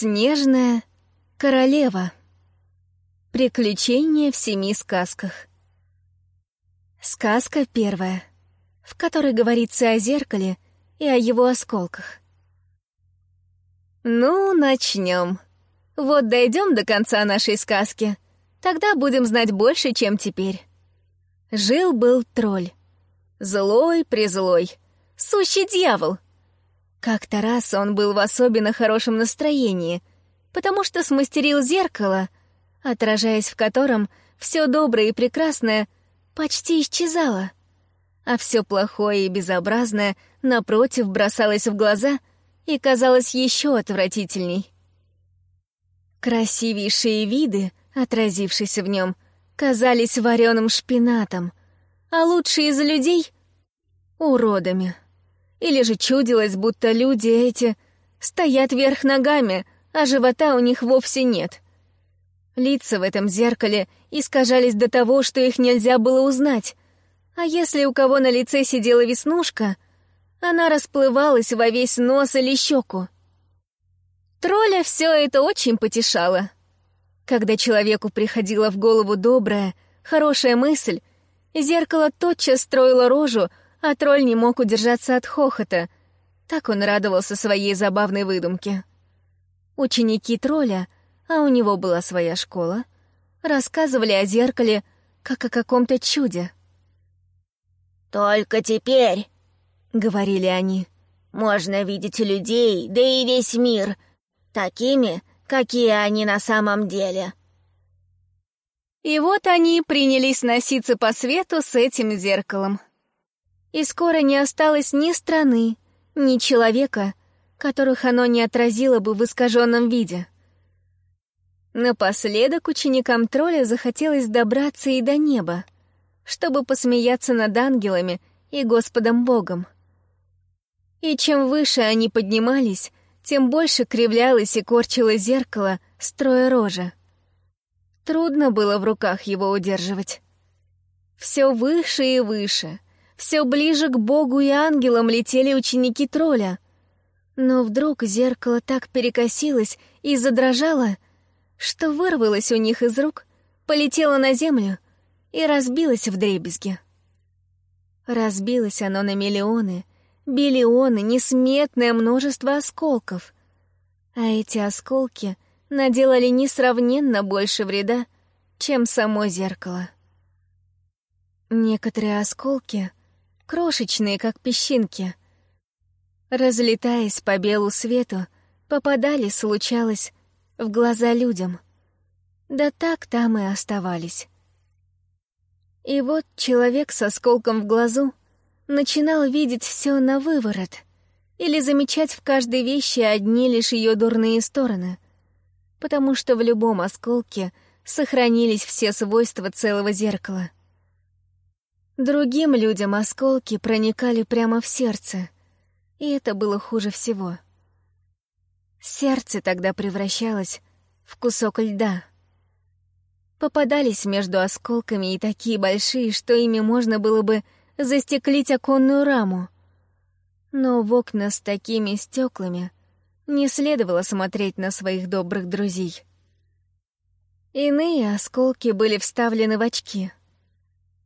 Снежная королева. Приключения в семи сказках. Сказка первая, в которой говорится о зеркале и о его осколках. Ну, начнем. Вот дойдем до конца нашей сказки, тогда будем знать больше, чем теперь. Жил-был тролль. Злой-призлой. Сущий дьявол — как-то раз он был в особенно хорошем настроении, потому что смастерил зеркало, отражаясь в котором все доброе и прекрасное почти исчезало, а все плохое и безобразное, напротив, бросалось в глаза и казалось еще отвратительней. Красивейшие виды, отразившиеся в нем, казались вареным шпинатом, а лучшие из людей — уродами. Или же чудилось, будто люди эти стоят вверх ногами, а живота у них вовсе нет. Лица в этом зеркале искажались до того, что их нельзя было узнать. А если у кого на лице сидела веснушка, она расплывалась во весь нос или щеку. Тролля все это очень потешало. Когда человеку приходила в голову добрая, хорошая мысль, зеркало тотчас строило рожу, а тролль не мог удержаться от хохота. Так он радовался своей забавной выдумке. Ученики тролля, а у него была своя школа, рассказывали о зеркале, как о каком-то чуде. «Только теперь», — говорили они, — «можно видеть людей, да и весь мир, такими, какие они на самом деле». И вот они принялись носиться по свету с этим зеркалом и скоро не осталось ни страны, ни человека, которых оно не отразило бы в искаженном виде. Напоследок ученикам тролля захотелось добраться и до неба, чтобы посмеяться над ангелами и Господом Богом. И чем выше они поднимались, тем больше кривлялось и корчило зеркало, строя рожа. Трудно было в руках его удерживать. Все выше и выше — все ближе к Богу и ангелам летели ученики тролля. Но вдруг зеркало так перекосилось и задрожало, что вырвалось у них из рук, полетело на землю и разбилось в дребезги. Разбилось оно на миллионы, биллионы, несметное множество осколков. А эти осколки наделали несравненно больше вреда, чем само зеркало. Некоторые осколки крошечные, как песчинки. Разлетаясь по белу свету, попадали, случалось, в глаза людям. Да так там и оставались. И вот человек с осколком в глазу начинал видеть все на выворот или замечать в каждой вещи одни лишь ее дурные стороны, потому что в любом осколке сохранились все свойства целого зеркала — Другим людям осколки проникали прямо в сердце, и это было хуже всего. Сердце тогда превращалось в кусок льда. Попадались между осколками и такие большие, что ими можно было бы застеклить оконную раму. Но в окна с такими стеклами не следовало смотреть на своих добрых друзей. Иные осколки были вставлены в очки —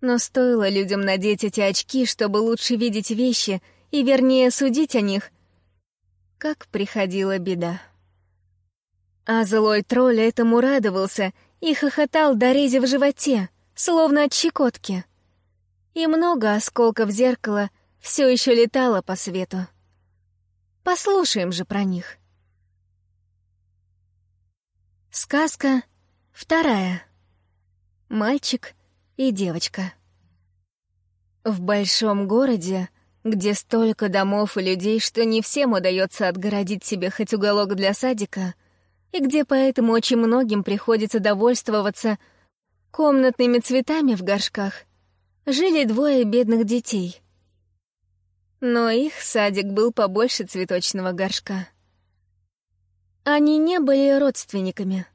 но стоило людям надеть эти очки, чтобы лучше видеть вещи и, вернее, судить о них, как приходила беда. А злой тролль этому радовался и хохотал до рези в животе, словно от щекотки. И много осколков зеркала все еще летало по свету. Послушаем же про них. Сказка вторая. Мальчик — и девочка. В большом городе, где столько домов и людей, что не всем удается отгородить себе хоть уголок для садика, и где поэтому очень многим приходится довольствоваться комнатными цветами в горшках, жили двое бедных детей. Но их садик был побольше цветочного горшка. Они не были родственниками,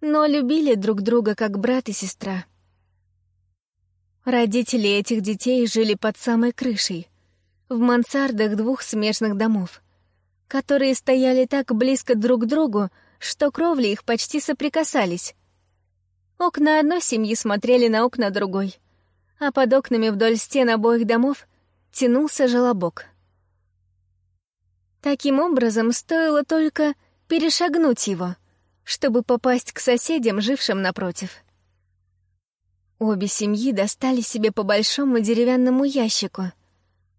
но любили друг друга как брат и сестра — Родители этих детей жили под самой крышей, в мансардах двух смешных домов, которые стояли так близко друг к другу, что кровли их почти соприкасались. Окна одной семьи смотрели на окна другой, а под окнами вдоль стен обоих домов тянулся желобок. Таким образом, стоило только перешагнуть его, чтобы попасть к соседям, жившим напротив. Обе семьи достали себе по большому деревянному ящику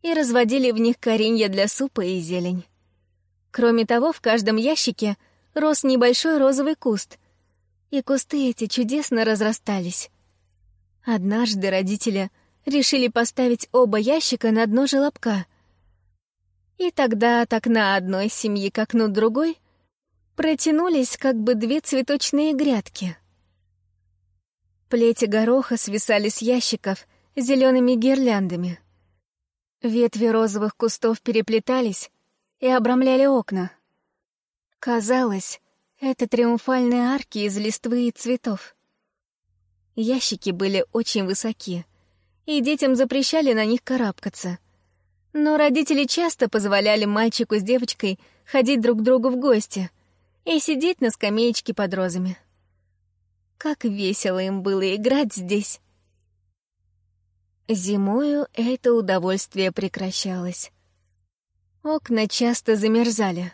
и разводили в них коренья для супа и зелень. Кроме того, в каждом ящике рос небольшой розовый куст, и кусты эти чудесно разрастались. Однажды родители решили поставить оба ящика на дно желобка. И тогда от окна одной семьи к окну другой протянулись как бы две цветочные грядки. Плети гороха свисали с ящиков зелеными гирляндами. Ветви розовых кустов переплетались и обрамляли окна. Казалось, это триумфальные арки из листвы и цветов. Ящики были очень высоки, и детям запрещали на них карабкаться. Но родители часто позволяли мальчику с девочкой ходить друг к другу в гости и сидеть на скамеечке под розами. Как весело им было играть здесь. Зимою это удовольствие прекращалось. Окна часто замерзали,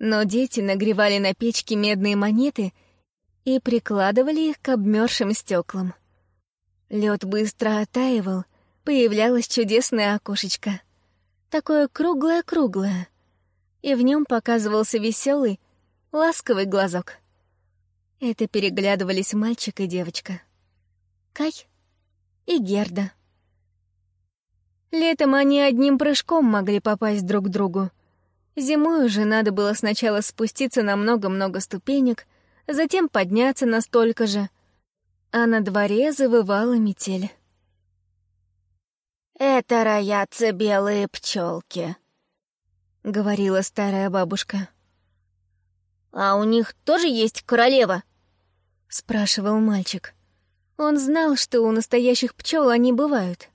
но дети нагревали на печке медные монеты и прикладывали их к обмерзшим стеклам. Лед быстро оттаивал, появлялось чудесное окошечко. Такое круглое-круглое. И в нем показывался веселый, ласковый глазок. Это переглядывались мальчик и девочка. Кай и Герда. Летом они одним прыжком могли попасть друг к другу. Зимой уже надо было сначала спуститься на много-много ступенек, затем подняться на столько же, а на дворе завывала метель. «Это роятся белые пчелки, говорила старая бабушка. «А у них тоже есть королева?» — спрашивал мальчик. Он знал, что у настоящих пчел они бывают.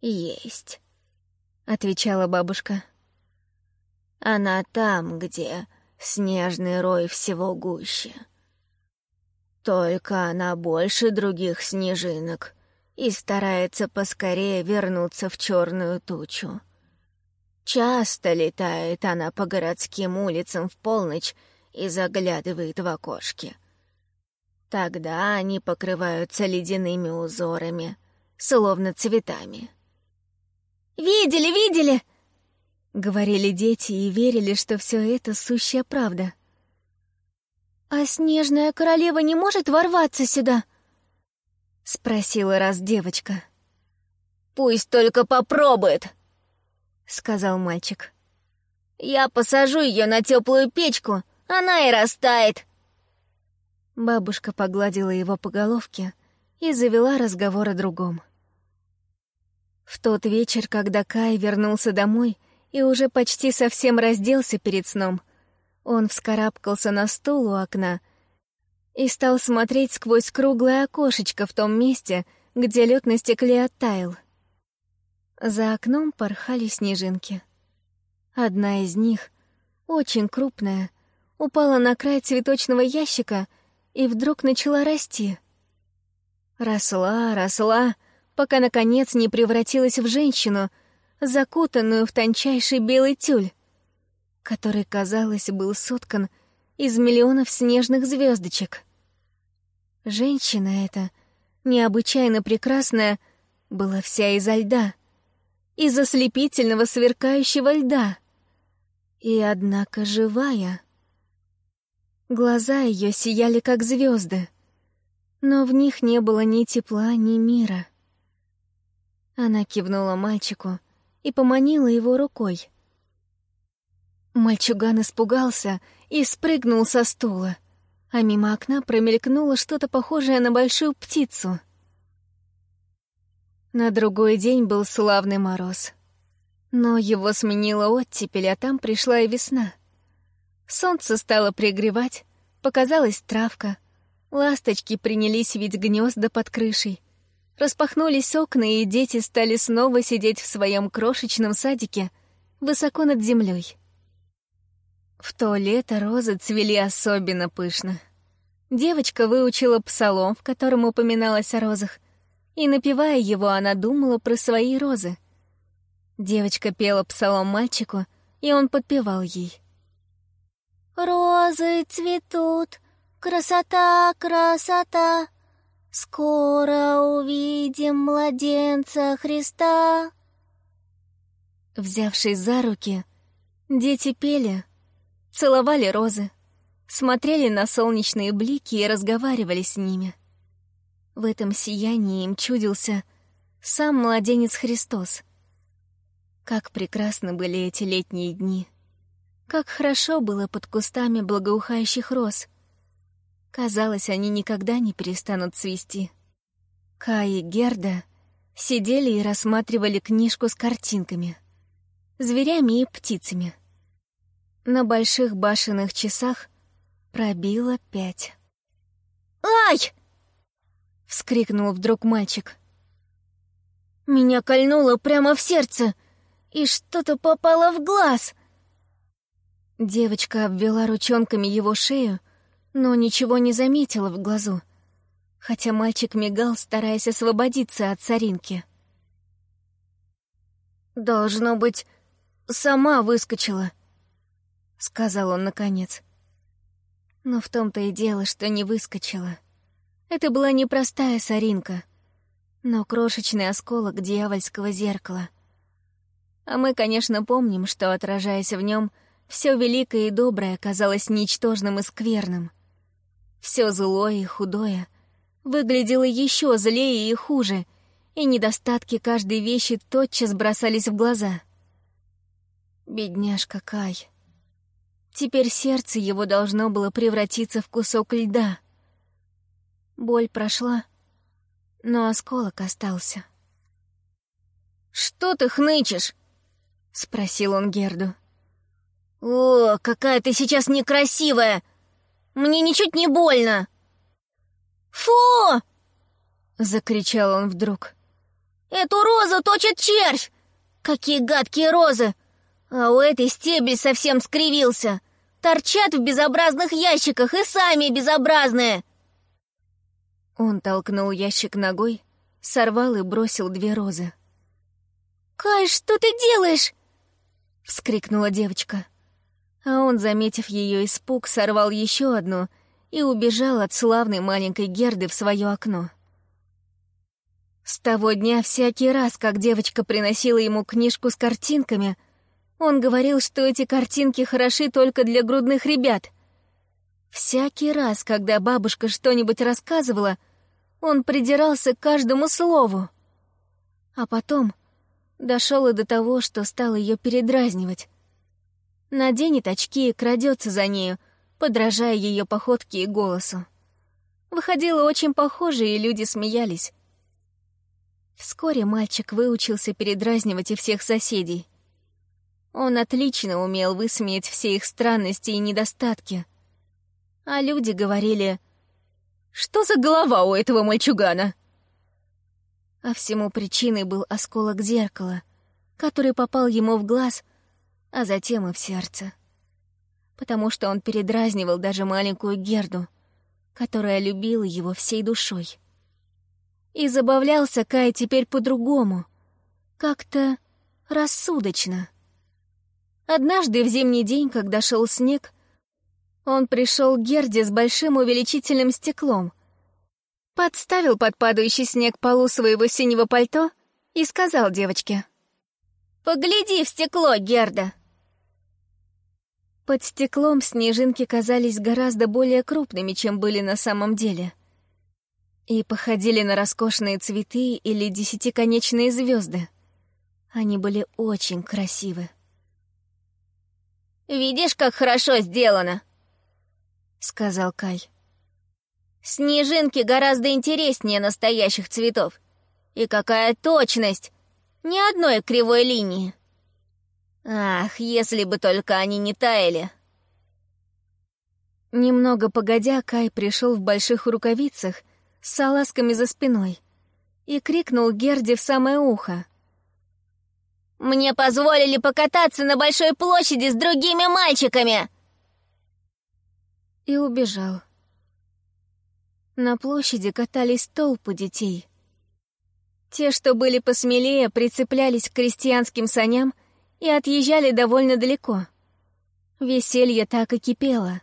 «Есть», — отвечала бабушка. «Она там, где снежный рой всего гуще. Только она больше других снежинок и старается поскорее вернуться в черную тучу. Часто летает она по городским улицам в полночь и заглядывает в окошки. Тогда они покрываются ледяными узорами, словно цветами. «Видели, видели!» — говорили дети и верили, что все это сущая правда. «А снежная королева не может ворваться сюда?» — спросила раз девочка. «Пусть только попробует», — сказал мальчик. «Я посажу ее на теплую печку, она и растает». Бабушка погладила его по головке и завела разговор о другом. В тот вечер, когда Кай вернулся домой и уже почти совсем разделся перед сном, он вскарабкался на стул у окна и стал смотреть сквозь круглое окошечко в том месте, где лед на стекле оттаял. За окном порхали снежинки. Одна из них, очень крупная, упала на край цветочного ящика — и вдруг начала расти. Росла, росла, пока, наконец, не превратилась в женщину, закутанную в тончайший белый тюль, который, казалось, был соткан из миллионов снежных звездочек. Женщина эта, необычайно прекрасная, была вся изо льда, из ослепительного сверкающего льда, и, однако, живая — Глаза ее сияли, как звезды, но в них не было ни тепла, ни мира. Она кивнула мальчику и поманила его рукой. Мальчуган испугался и спрыгнул со стула, а мимо окна промелькнуло что-то похожее на большую птицу. На другой день был славный мороз. Но его сменила оттепель, а там пришла и весна — Солнце стало пригревать, показалась травка. Ласточки принялись видеть гнезда под крышей. Распахнулись окна, и дети стали снова сидеть в своем крошечном садике, высоко над землей. В то лето розы цвели особенно пышно. Девочка выучила псалом, в котором упоминалось о розах, и, напевая его, она думала про свои розы. Девочка пела псалом мальчику, и он подпевал ей. «Розы цветут, красота, красота, скоро увидим младенца Христа». Взявшись за руки, дети пели, целовали розы, смотрели на солнечные блики и разговаривали с ними. В этом сиянии им чудился сам младенец Христос. Как прекрасны были эти летние дни. Как хорошо было под кустами благоухающих роз. Казалось, они никогда не перестанут цвести. Кай и Герда сидели и рассматривали книжку с картинками, зверями и птицами — на больших башенных часах пробило пять. «Ай!» — вскрикнул вдруг мальчик. «Меня кольнуло прямо в сердце, и что-то попало в глаз!» Девочка обвела ручонками его шею, но ничего не заметила в глазу, хотя мальчик мигал, стараясь освободиться от соринки. «Должно быть, сама выскочила», — сказал он наконец. Но в том-то и дело, что не выскочила. Это была непростая соринка, но крошечный осколок дьявольского зеркала. А мы, конечно, помним, что, отражаясь в нем, все великое и доброе казалось ничтожным и скверным. Все злое и худое выглядело еще злее и хуже, и недостатки каждой вещи тотчас бросались в глаза. Бедняжка Кай. Теперь сердце его должно было превратиться в кусок льда. Боль прошла, но осколок остался. «Что ты хнычешь?» — спросил он Герду. «О, какая ты сейчас некрасивая! Мне ничуть не больно!» «Фу!» — закричал он вдруг. «Эту розу точит червь! Какие гадкие розы! А у этой стебель совсем скривился. Торчат в безобразных ящиках и сами безобразные. Он толкнул ящик ногой, сорвал и бросил две розы. «Кай, что ты делаешь?» — вскрикнула девочка. А он, заметив ее испуг, сорвал еще одну и убежал от славной маленькой Герды в свое окно. С того дня всякий раз, как девочка приносила ему книжку с картинками — он говорил, что эти картинки хороши только для грудных ребят. Всякий раз, когда бабушка что-нибудь рассказывала, он придирался к каждому слову. А потом дошел и до того, что стал ее передразнивать. Наденет очки и крадется за нею, подражая ее походке и голосу. Выходило очень похоже, и люди смеялись. Вскоре мальчик выучился передразнивать и всех соседей. Он отлично умел высмеять все их странности и недостатки. А люди говорили, «Что за голова у этого мальчугана?» А всему причиной был осколок зеркала, который попал ему в глаз, а затем и в сердце. Потому что он передразнивал даже маленькую Герду, которая любила его всей душой. И забавлялся Кай теперь по-другому, как-то рассудочно. Однажды в зимний день, когда шел снег, он пришел к Герде с большим увеличительным стеклом, подставил под падающий снег полу своего синего пальто и сказал девочке. «Погляди в стекло, Герда!» Под стеклом снежинки казались гораздо более крупными, чем были на самом деле, и походили на роскошные цветы или десятиконечные звезды. Они были очень красивы. «Видишь, как хорошо сделано!» — сказал Кай. «Снежинки гораздо интереснее настоящих цветов. И какая точность! Ни одной кривой линии. Ах, если бы только они не таяли!» Немного погодя, Кай пришел в больших рукавицах с салазками за спиной и крикнул Герде в самое ухо. Мне позволили покататься на большой площади с другими мальчиками. и убежал. На площади катались толпы детей. Те, что были посмелее, прицеплялись к крестьянским саням и отъезжали довольно далеко. Веселье так и кипело.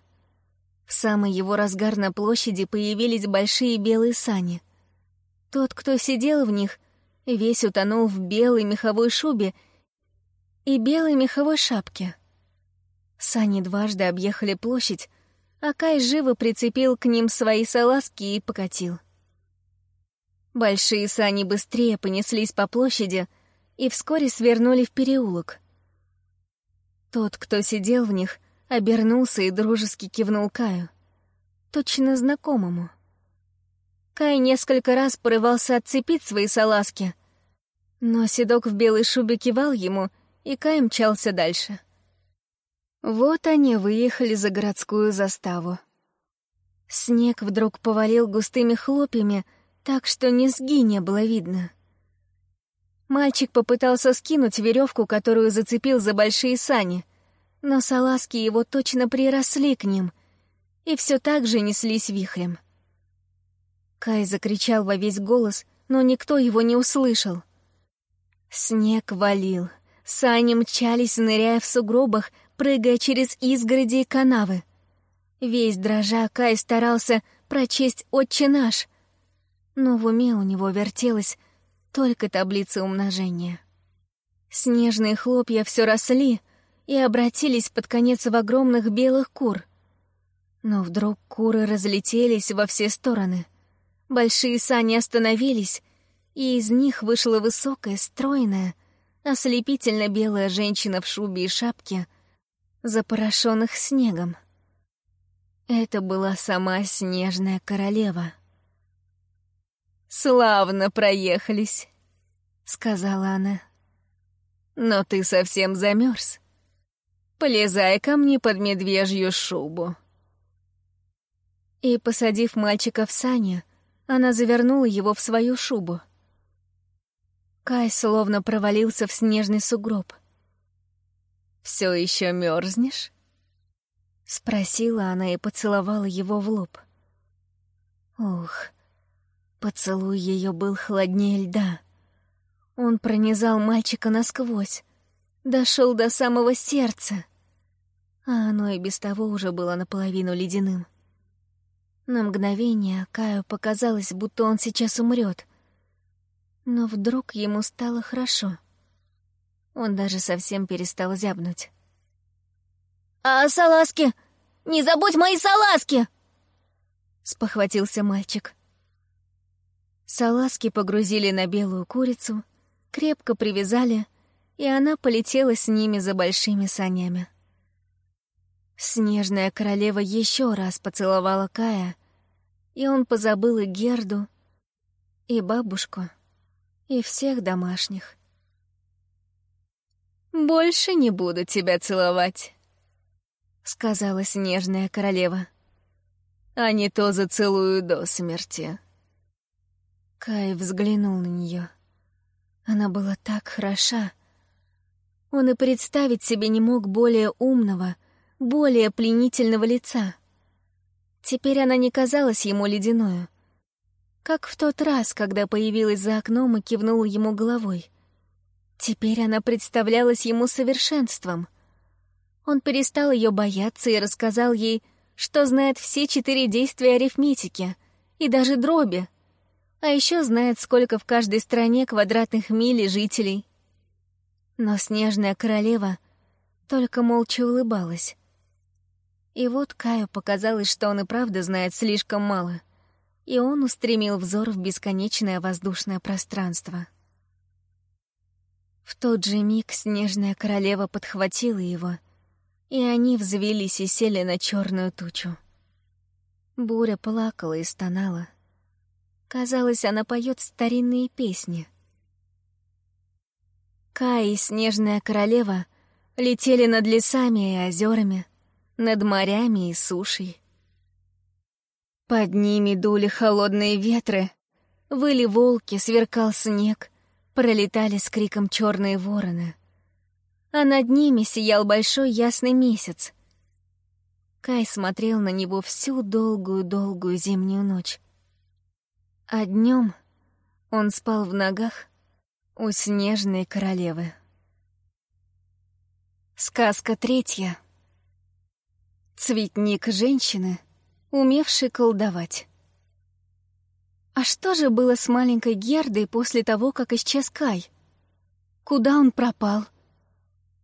В самый его разгар на площади появились большие белые сани. Тот, кто сидел в них, весь утонул в белой меховой шубе и белой меховой шапке. Сани дважды объехали площадь, а Кай живо прицепил к ним свои салазки и покатил. Большие сани быстрее понеслись по площади и вскоре свернули в переулок. Тот, кто сидел в них, обернулся и дружески кивнул Каю. Точно знакомому. Кай несколько раз порывался отцепить свои салазки, но седок в белой шубе кивал ему, и Кай мчался дальше. Вот они выехали за городскую заставу. Снег вдруг повалил густыми хлопьями, так что низги не было видно. Мальчик попытался скинуть веревку, которую зацепил за большие сани, но салазки его точно приросли к ним и все так же неслись вихрем. Кай закричал во весь голос, но никто его не услышал. Снег валил, сани мчались, ныряя в сугробах, прыгая через изгороди и канавы. Весь дрожа Кай старался прочесть «Отче наш», но в уме у него вертелась только таблица умножения. Снежные хлопья все росли и обратились под конец в огромных белых кур. Но вдруг куры разлетелись во все стороны. Большие сани остановились, и из них вышла высокая, стройная, ослепительно белая женщина в шубе и шапке — запорошенных снегом. Это была сама снежная королева. «Славно проехались», — сказала она. «Но ты совсем замерз. Полезай ко мне под медвежью шубу». И, посадив мальчика в сани, она завернула его в свою шубу. Кай словно провалился в снежный сугроб. Все еще мерзнешь? Спросила она и поцеловала его в лоб. Ух, поцелуй ее был холоднее льда. Он пронизал мальчика насквозь, дошел до самого сердца, а оно и без того уже было наполовину ледяным. На мгновение Каю показалось, будто он сейчас умрет, но вдруг ему стало хорошо — он даже совсем перестал зябнуть. «А салазки? Не забудь мои салазки!» Спохватился мальчик. Салазки погрузили на белую курицу, крепко привязали, и она полетела с ними за большими санями. Снежная королева еще раз поцеловала Кая, и он позабыл и Герду, и бабушку, и всех домашних. «Больше не буду тебя целовать», — сказала снежная королева. «А не то зацелую до смерти». Кай взглянул на нее. Она была так хороша. Он и представить себе не мог более умного, более пленительного лица. Теперь она не казалась ему ледяною. Как в тот раз, когда появилась за окном и кивнула ему головой. Теперь она представлялась ему совершенством. Он перестал ее бояться и рассказал ей, что знает все четыре действия арифметики и даже дроби, а еще знает, сколько в каждой стране квадратных миль жителей. Но снежная королева только молча улыбалась. И вот Каю показалось, что он и правда знает слишком мало, и он устремил взор в бесконечное воздушное пространство. В тот же миг снежная королева подхватила его, и они взвелись и сели на черную тучу. Буря плакала и стонала. Казалось, она поет старинные песни. Кай и снежная королева летели над лесами и озерами, над морями и сушей. Под ними дули холодные ветры, выли волки, сверкал снег, пролетали с криком черные вороны, а над ними сиял большой ясный месяц. Кай смотрел на него всю долгую-долгую зимнюю ночь. А днем он спал в ногах у снежной королевы. Сказка третья. Цветник женщины, умевшей колдовать. А что же было с маленькой Гердой после того, как исчез Кай? Куда он пропал?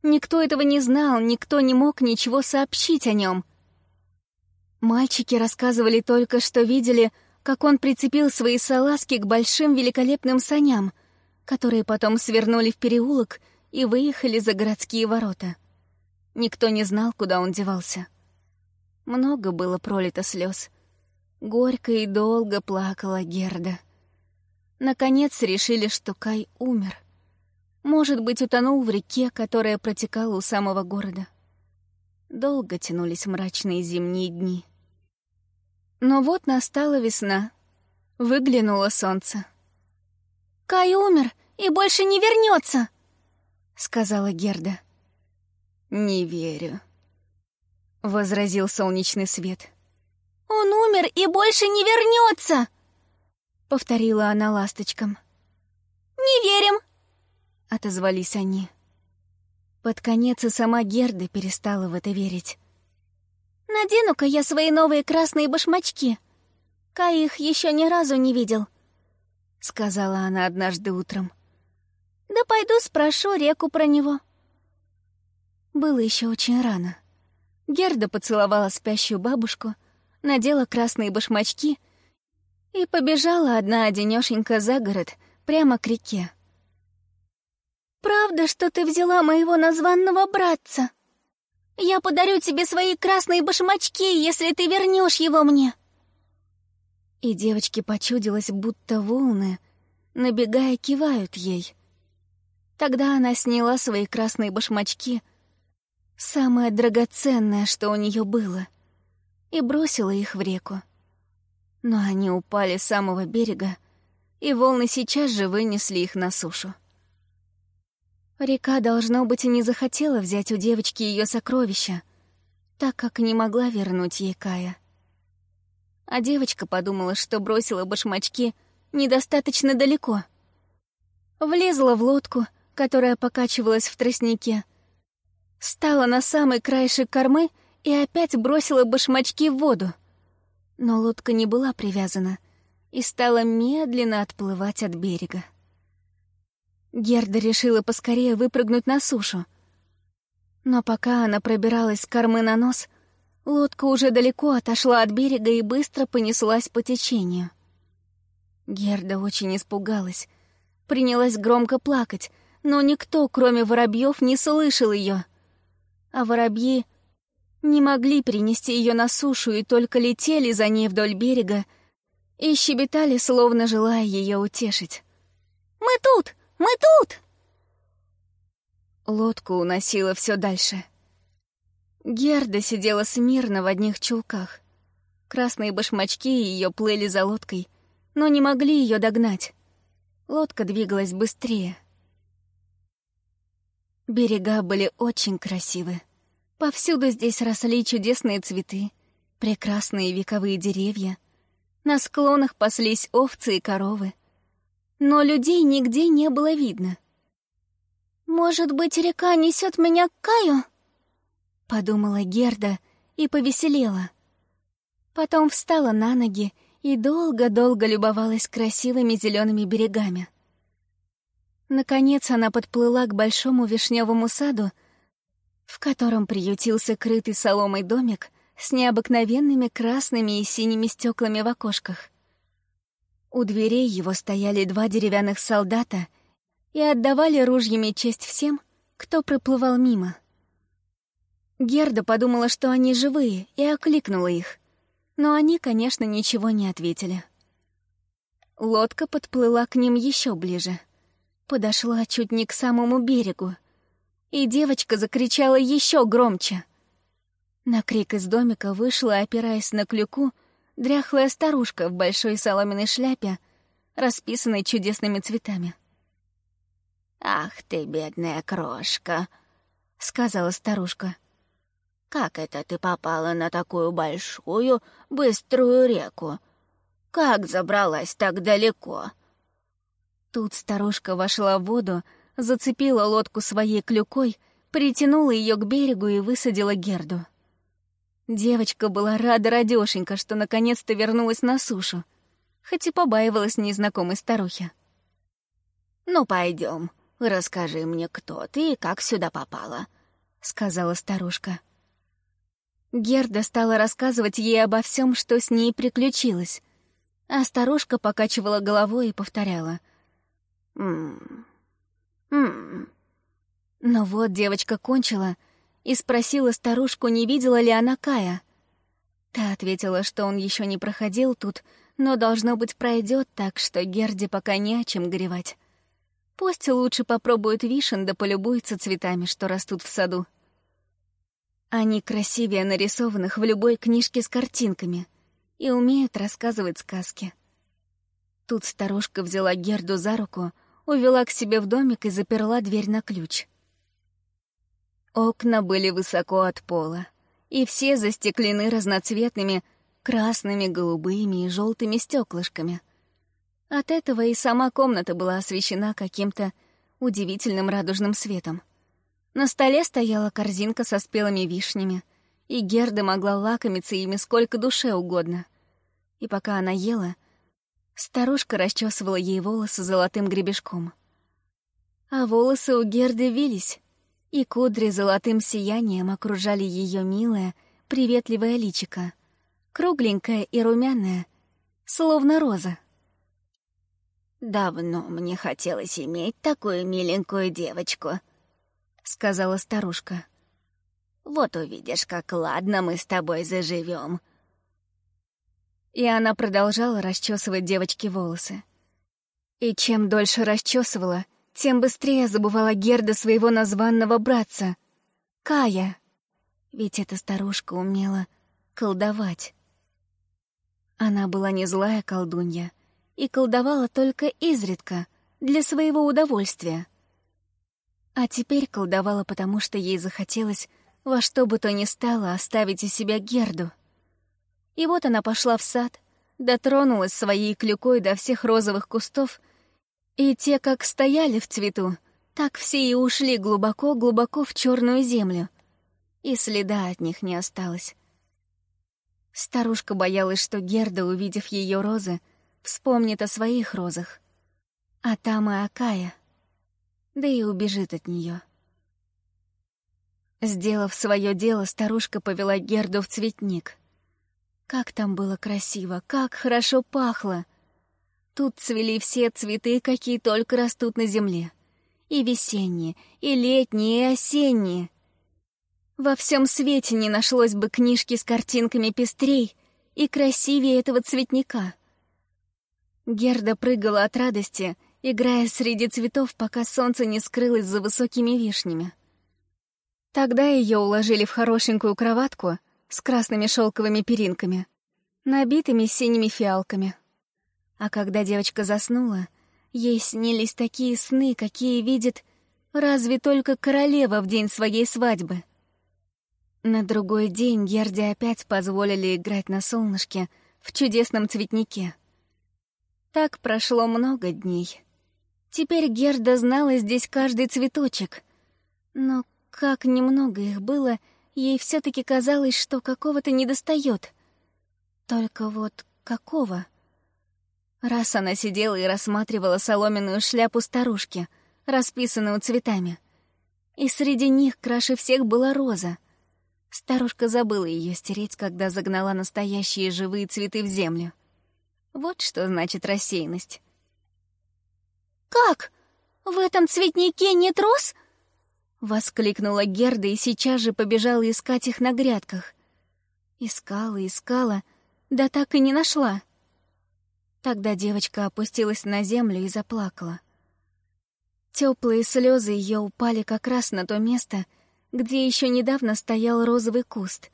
Никто этого не знал, никто не мог ничего сообщить о нем. Мальчики рассказывали только, что видели, как он прицепил свои салазки к большим великолепным саням, которые потом свернули в переулок и выехали за городские ворота. Никто не знал, куда он девался. Много было пролито слез. Горько и долго плакала Герда. Наконец решили, что Кай умер. Может быть, утонул в реке, которая протекала у самого города. Долго тянулись мрачные зимние дни. Но вот настала весна. Выглянуло солнце. «Кай умер и больше не вернется, сказала Герда. «Не верю», — возразил солнечный свет. «Он умер и больше не вернется!» — повторила она ласточкам. «Не верим!» — отозвались они. Под конец и сама Герда перестала в это верить. «Надену-ка я свои новые красные башмачки. Кай их еще ни разу не видел», — сказала она однажды утром. «Да пойду спрошу реку про него». Было еще очень рано. Герда поцеловала спящую бабушку, надела красные башмачки и побежала одна одинёшенька за город, прямо к реке. «Правда, что ты взяла моего названного братца? Я подарю тебе свои красные башмачки, если ты вернешь его мне!» И девочке почудилось, будто волны, набегая, кивают ей. Тогда она сняла свои красные башмачки — самое драгоценное, что у нее было, и бросила их в реку. Но они упали с самого берега, и волны сейчас же вынесли их на сушу. Река, должно быть, и не захотела взять у девочки ее сокровища, так как не могла вернуть ей Кая. А девочка подумала, что бросила башмачки недостаточно далеко. Влезла в лодку, которая покачивалась в тростнике, Стала на самый краешек кормы и опять бросила башмачки в воду. Но лодка не была привязана и стала медленно отплывать от берега. Герда решила поскорее выпрыгнуть на сушу. Но пока она пробиралась с кормы на нос, лодка уже далеко отошла от берега и быстро понеслась по течению. Герда очень испугалась, принялась громко плакать, но никто, кроме воробьев, не слышал ее — а воробьи не могли принести ее на сушу и только летели за ней вдоль берега и щебетали, словно желая ее утешить. «Мы тут! Мы тут!» Лодку уносило все дальше. Герда сидела смирно в одних чулках. Красные башмачки ее плыли за лодкой, но не могли ее догнать. Лодка двигалась быстрее. Берега были очень красивы. Повсюду здесь росли чудесные цветы, прекрасные вековые деревья. На склонах паслись овцы и коровы. Но людей нигде не было видно. «Может быть, река несет меня к Каю?» — подумала Герда и повеселела. Потом встала на ноги и долго-долго любовалась красивыми зелеными берегами. Наконец она подплыла к большому вишневому саду, в котором приютился крытый соломой домик с необыкновенными красными и синими стеклами в окошках. У дверей его стояли два деревянных солдата и отдавали ружьями честь всем, кто проплывал мимо. Герда подумала, что они живые, и окликнула их, но они, конечно, ничего не ответили. Лодка подплыла к ним еще ближе, подошла чуть не к самому берегу — и девочка закричала еще громче. На крик из домика вышла, опираясь на клюку, дряхлая старушка в большой соломенной шляпе, расписанной чудесными цветами. — Ах ты, бедная крошка, — сказала старушка. — Как это ты попала на такую большую, быструю реку? Как забралась так далеко?» Тут старушка вошла в воду, зацепила лодку своей клюкой, притянула ее к берегу и высадила Герду. Девочка была рада радешенька, что наконец-то вернулась на сушу, хоть и побаивалась незнакомой старухи. «Ну, пойдем, расскажи мне, кто ты и как сюда попала», — сказала старушка. Герда стала рассказывать ей обо всем, что с ней приключилось, а старушка покачивала головой и повторяла. «М-м, м-м». Но вот девочка кончила и спросила старушку, не видела ли она Кая. Та ответила, что он еще не проходил тут, но, должно быть, пройдет так, что Герде пока не о чем горевать. Пусть лучше попробует вишен да полюбуется цветами, что растут в саду. Они красивее нарисованных в любой книжке с картинками и умеют рассказывать сказки. Тут старушка взяла Герду за руку, увела к себе в домик и заперла дверь на ключ. Окна были высоко от пола, и все застеклены разноцветными красными, голубыми и желтыми стеклышками. От этого и сама комната была освещена каким-то удивительным радужным светом. На столе стояла корзинка со спелыми вишнями, и Герда могла лакомиться ими сколько душе угодно. И пока она ела, старушка расчесывала ей волосы золотым гребешком. А волосы у Герды вились, и кудри золотым сиянием окружали ее милое, приветливое личико, кругленькое и румяное, словно роза. «Давно мне хотелось иметь такую миленькую девочку», сказала старушка. «Вот увидишь, как ладно мы с тобой заживем. И она продолжала расчесывать девочке волосы. И чем дольше расчесывала, тем быстрее забывала Герда своего названного братца — Кая. Ведь эта старушка умела колдовать. Она была не злая колдунья и колдовала только изредка, для своего удовольствия — а теперь колдовала, потому что ей захотелось во что бы то ни стало оставить у себя Герду. И вот она пошла в сад, дотронулась своей клюкой до всех розовых кустов, и те, как стояли в цвету, так все и ушли глубоко-глубоко в черную землю, и следа от них не осталось. Старушка боялась, что Герда, увидев ее розы, вспомнит о своих розах, а там и Акая — да и убежит от нее. Сделав свое дело, старушка повела Герду в цветник. Как там было красиво, как хорошо пахло! Тут цвели все цветы, какие только растут на земле. И весенние, и летние, и осенние. Во всем свете не нашлось бы книжки с картинками пестрей и красивее этого цветника. Герда прыгала от радости — играя среди цветов, пока солнце не скрылось за высокими вишнями. Тогда ее уложили в хорошенькую кроватку с красными шелковыми перинками, набитыми синими фиалками. А когда девочка заснула, ей снились такие сны, какие видит разве только королева в день своей свадьбы. На другой день Герде опять позволили играть на солнышке в чудесном цветнике. Так прошло много дней. Теперь Герда знала здесь каждый цветочек. Но как немного их было, ей все таки казалось, что какого-то недостает. Только вот какого? Раз она сидела и рассматривала соломенную шляпу старушки, расписанную цветами. И среди них краше всех была роза. Старушка забыла ее стереть, когда загнала настоящие живые цветы в землю. Вот что значит рассеянность. «Как? В этом цветнике нет роз?» Воскликнула Герда и сейчас же побежала искать их на грядках. Искала, искала, да так и не нашла. Тогда девочка опустилась на землю и заплакала. Теплые слезы ее упали как раз на то место, где еще недавно стоял розовый куст.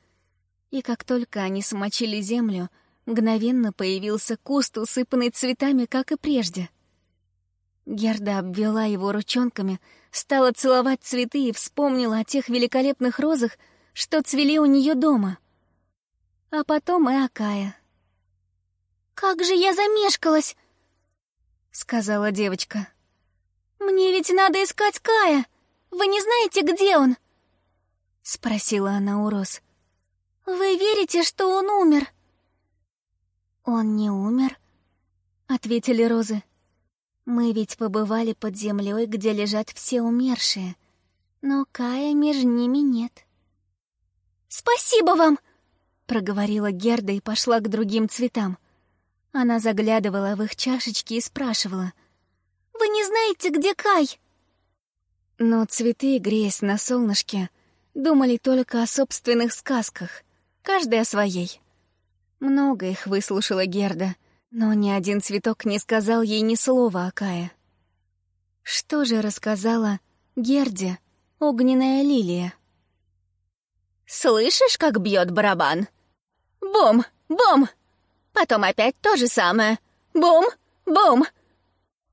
И как только они смочили землю, мгновенно появился куст, усыпанный цветами, как и прежде. Герда обвела его ручонками, стала целовать цветы и вспомнила о тех великолепных розах, что цвели у нее дома. А потом и Акая. «Как же я замешкалась!» — сказала девочка. «Мне ведь надо искать Кая. Вы не знаете, где он?» — спросила она у Роз. «Вы верите, что он умер?» «Он не умер», — ответили Розы. «Мы ведь побывали под землей, где лежат все умершие, но Кая между ними нет». «Спасибо вам!» — проговорила Герда и пошла к другим цветам. Она заглядывала в их чашечки и спрашивала. «Вы не знаете, где Кай?» Но цветы, греясь на солнышке, думали только о собственных сказках, каждый о своей. Много их выслушала Герда, но ни один цветок не сказал ей ни слова о Кае. Что же рассказала Герде огненная лилия? «Слышишь, как бьет барабан? Бум! Бум!» Потом опять то же самое. Бум! Бум!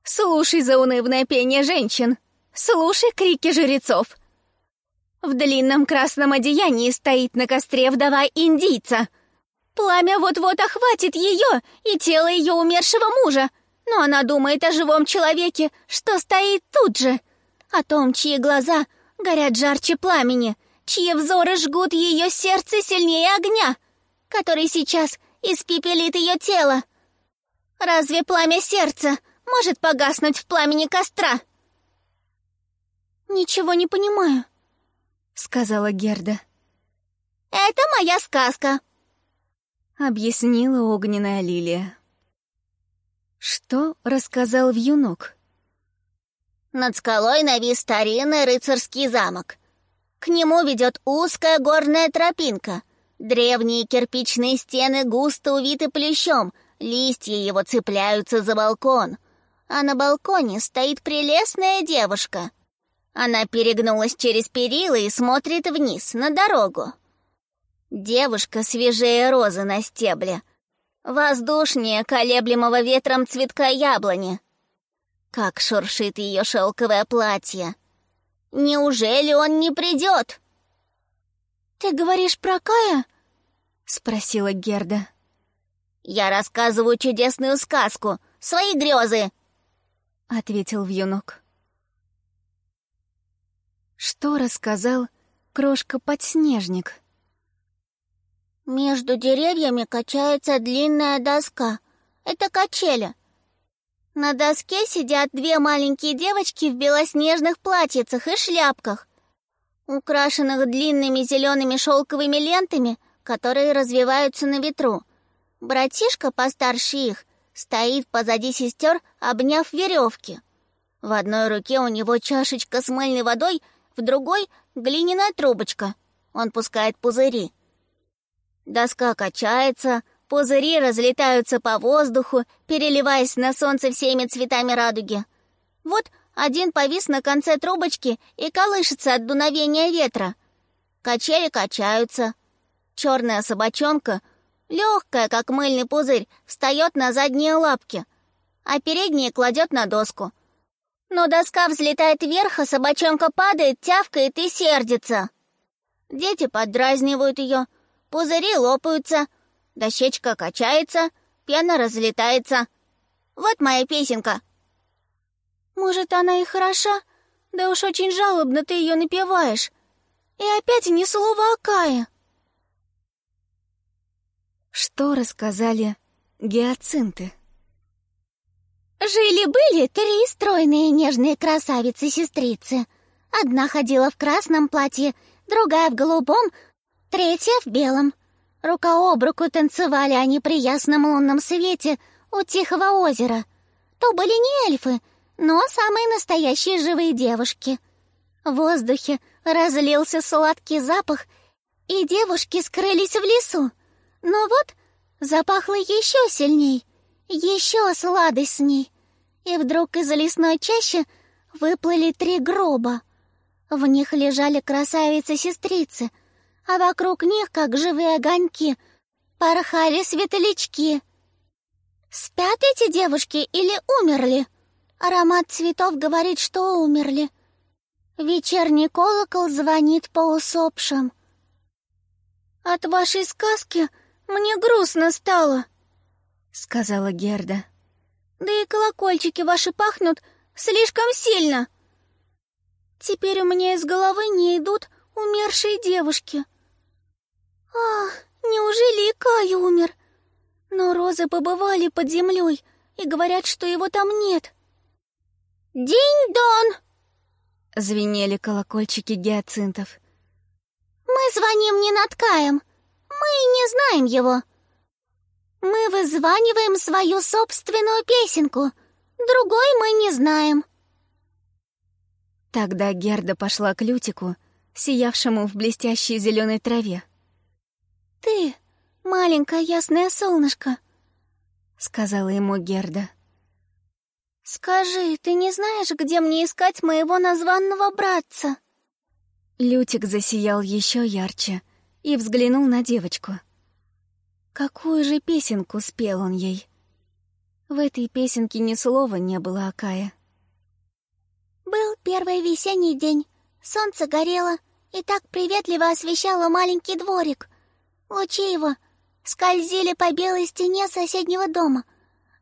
Слушай заунывное пение женщин. Слушай крики жрецов. В длинном красном одеянии стоит на костре вдова индийца. Пламя вот-вот охватит ее и тело ее умершего мужа, но она думает о живом человеке, что стоит тут же, о том, чьи глаза горят жарче пламени, чьи взоры жгут ее сердце сильнее огня, который сейчас испепелит ее тело. Разве пламя сердца может погаснуть в пламени костра? «Ничего не понимаю», — сказала Герда. «Это моя сказка», — объяснила огненная лилия. Что рассказал вьюнок? Над скалой навис старинный рыцарский замок. К нему ведет узкая горная тропинка — Древние кирпичные стены густо увиты плющом, листья его цепляются за балкон. А на балконе стоит прелестная девушка. Она перегнулась через перила и смотрит вниз, на дорогу. Девушка свежее розы на стебле, воздушнее колеблемого ветром цветка яблони. Как шуршит ее шелковое платье. Неужели он не придет? «Ты говоришь про Кая?» — спросила Герда. «Я рассказываю чудесную сказку, свои грезы!» — ответил вьюнок. Что рассказал крошка-подснежник? «Между деревьями качается длинная доска. Это качели. На доске сидят две маленькие девочки в белоснежных платьицах и шляпках, украшенных длинными зелеными шелковыми лентами — которые развиваются на ветру. Братишка постарше их стоит позади сестер, обняв веревки. В одной руке у него чашечка с мыльной водой, в другой — глиняная трубочка. Он пускает пузыри. Доска качается, пузыри разлетаются по воздуху, переливаясь на солнце всеми цветами радуги. Вот один повис на конце трубочки и колышется от дуновения ветра. Качели качаются, Черная собачонка, легкая, как мыльный пузырь, встает на задние лапки, а передние кладет на доску. Но доска взлетает вверх, а собачонка падает, тявкает и сердится. Дети поддразнивают ее, пузыри лопаются, дощечка качается, пена разлетается. Вот моя песенка. Может, она и хороша, да уж очень жалобно ты ее напеваешь. И опять ни слова о Кае. Что рассказали гиацинты? Жили-были три стройные нежные красавицы-сестрицы. Одна ходила в красном платье, другая в голубом, третья в белом. Рука об руку танцевали они при ясном лунном свете у Тихого озера. То были не эльфы, но самые настоящие живые девушки. В воздухе разлился сладкий запах, и девушки скрылись в лесу. Но вот запахло еще сильней, еще сладостней. И вдруг из лесной чащи выплыли три гроба. В них лежали красавицы-сестрицы, а вокруг них, как живые огоньки, порхали светлячки. Спят эти девушки или умерли? Аромат цветов говорит, что умерли. Вечерний колокол звонит по усопшим. «От вашей сказки мне грустно стало», — сказала Герда. «Да и колокольчики ваши пахнут слишком сильно. Теперь у меня из головы не идут умершие девушки. Ах, неужели и Кай умер? Но розы побывали под землей и говорят, что его там нет». «Динь-дон!» — звенели колокольчики гиацинтов. Мы звоним не над Каем. Мы не знаем его. Мы вызваниваем свою собственную песенку. Другой мы не знаем. Тогда Герда пошла к Лютику, сиявшему в блестящей зеленой траве. «Ты, маленькое ясное солнышко», — сказала ему Герда. «Скажи, ты не знаешь, где мне искать моего названного братца?» Лютик засиял еще ярче и взглянул на девочку. Какую же песенку спел он ей? В этой песенке ни слова не было о Кае. Был первый весенний день, солнце горело и так приветливо освещало маленький дворик. Лучи его скользили по белой стене соседнего дома,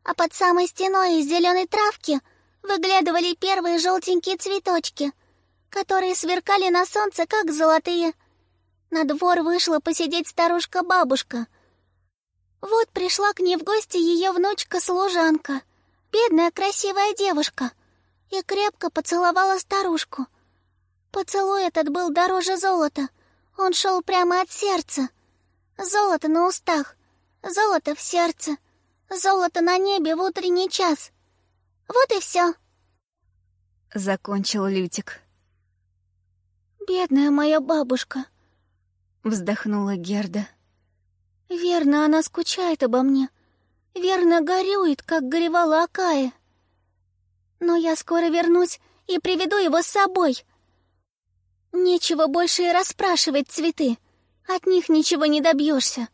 а под самой стеной из зеленой травки выглядывали первые желтенькие цветочки — которые сверкали на солнце, как золотые. На двор вышла посидеть старушка-бабушка. Вот пришла к ней в гости ее внучка-служанка, бедная красивая девушка, и крепко поцеловала старушку. Поцелуй этот был дороже золота, он шел прямо от сердца. Золото на устах, золото в сердце, золото на небе в утренний час. Вот и все. Закончил Лютик. «Бедная моя бабушка!» — вздохнула Герда. «Верно, она скучает обо мне. Верно, горюет, как горевала Акая. Но я скоро вернусь и приведу его с собой. Нечего больше и расспрашивать цветы. От них ничего не добьешься.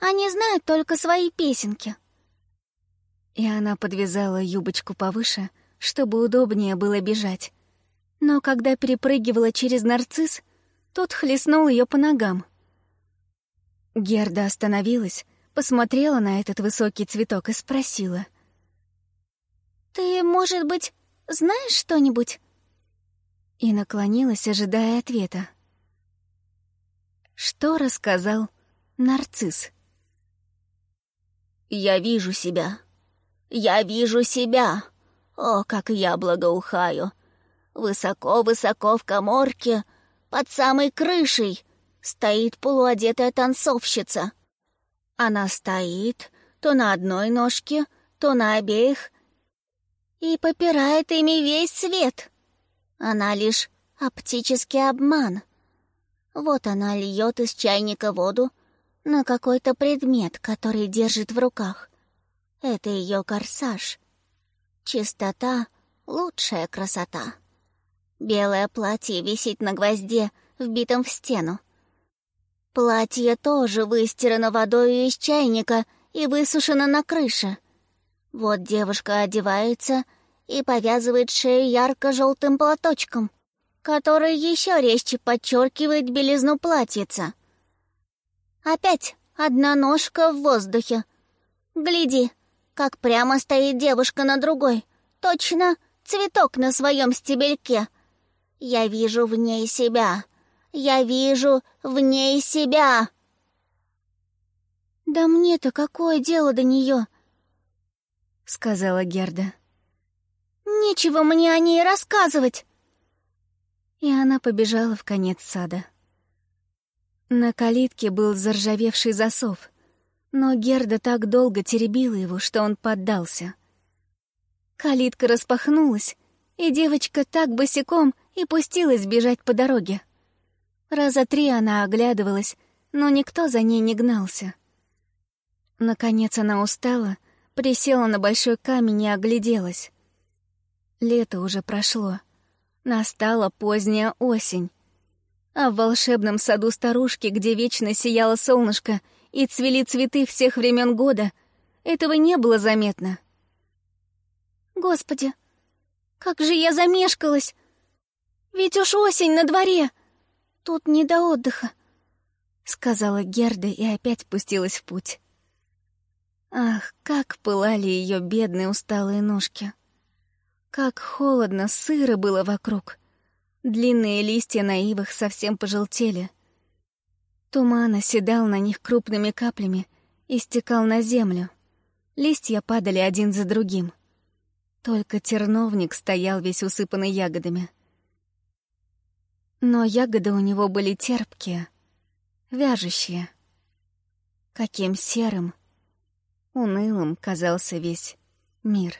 Они знают только свои песенки». И она подвязала юбочку повыше, чтобы удобнее было бежать. Но когда перепрыгивала через нарцисс, тот хлестнул ее по ногам. Герда остановилась, посмотрела на этот высокий цветок и спросила. «Ты, может быть, знаешь что-нибудь?» И наклонилась, ожидая ответа. Что рассказал нарцисс? «Я вижу себя. Я вижу себя. О, как я благоухаю. Высоко-высоко в коморке, под самой крышей, стоит полуодетая танцовщица. Она стоит то на одной ножке, то на обеих, и попирает ими весь свет. Она лишь оптический обман. Вот она льет из чайника воду на какой-то предмет, который держит в руках. Это ее корсаж. Чистота — лучшая красота. Белое платье висит на гвозде, вбитом в стену. Платье тоже выстирано водой из чайника и высушено на крыше. Вот девушка одевается и повязывает шею ярко-желтым платочком, который еще резче подчеркивает белизну платьица. Опять одна ножка в воздухе. Гляди, как прямо стоит девушка на другой. Точно цветок на своем стебельке — я вижу в ней себя. Я вижу в ней себя. Да мне-то какое дело до нее? сказала Герда. Нечего мне о ней рассказывать. И она побежала в конец сада. На калитке был заржавевший засов, но Герда так долго теребила его, что он поддался. Калитка распахнулась, и девочка так босиком и пустилась бежать по дороге. Раза три она оглядывалась, но никто за ней не гнался. Наконец она устала, присела на большой камень и огляделась. Лето уже прошло. Настала поздняя осень. А в волшебном саду старушки, где вечно сияло солнышко и цвели цветы всех времен года, этого не было заметно. «Господи, как же я замешкалась!» Ведь уж осень на дворе. Тут не до отдыха. сказала Герда и опять пустилась в путь. Ах, как пылали ее бедные усталые ножки. Как холодно, сыро было вокруг. Длинные листья на ивах совсем пожелтели. Туман оседал на них крупными каплями и стекал на землю. Листья падали один за другим. Только терновник стоял весь усыпанный ягодами. Но ягоды у него были терпкие, вяжущие. Каким серым, унылым казался весь мир.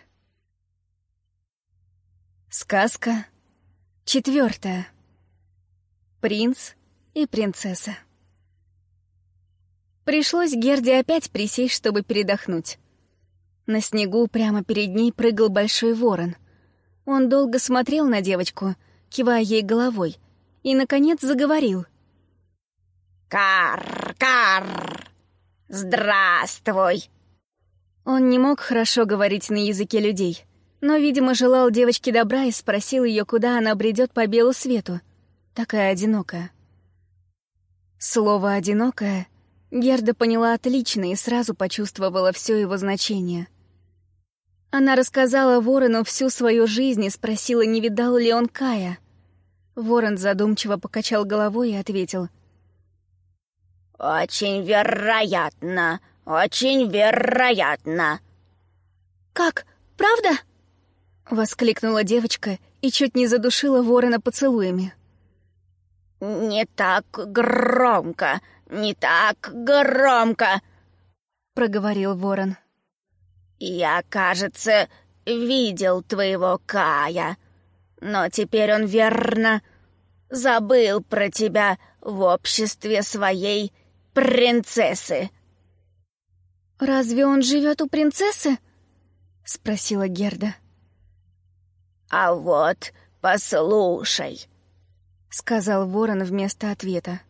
Сказка четвертая. Принц и принцесса. Пришлось Герде опять присесть, чтобы передохнуть. На снегу прямо перед ней прыгал большой ворон. Он долго смотрел на девочку, кивая ей головой, и, наконец, заговорил. «Кар, кар! Здравствуй!» Он не мог хорошо говорить на языке людей, но, видимо, желал девочке добра и спросил ее, куда она бредет по белу свету, такая одинокая. Слово «одинокая» Герда поняла отлично и сразу почувствовала все его значение — она рассказала Ворону всю свою жизнь и спросила, не видал ли он Кая. Ворон задумчиво покачал головой и ответил. «Очень вероятно, очень вероятно». «Как, правда?» — воскликнула девочка и чуть не задушила ворона поцелуями. «Не так громко, не так громко», — проговорил ворон. «Я, кажется, видел твоего Кая, но теперь он верно забыл про тебя в обществе своей принцессы». «Разве он живет у принцессы?» — спросила Герда. «А вот послушай», — сказал ворон вместо ответа.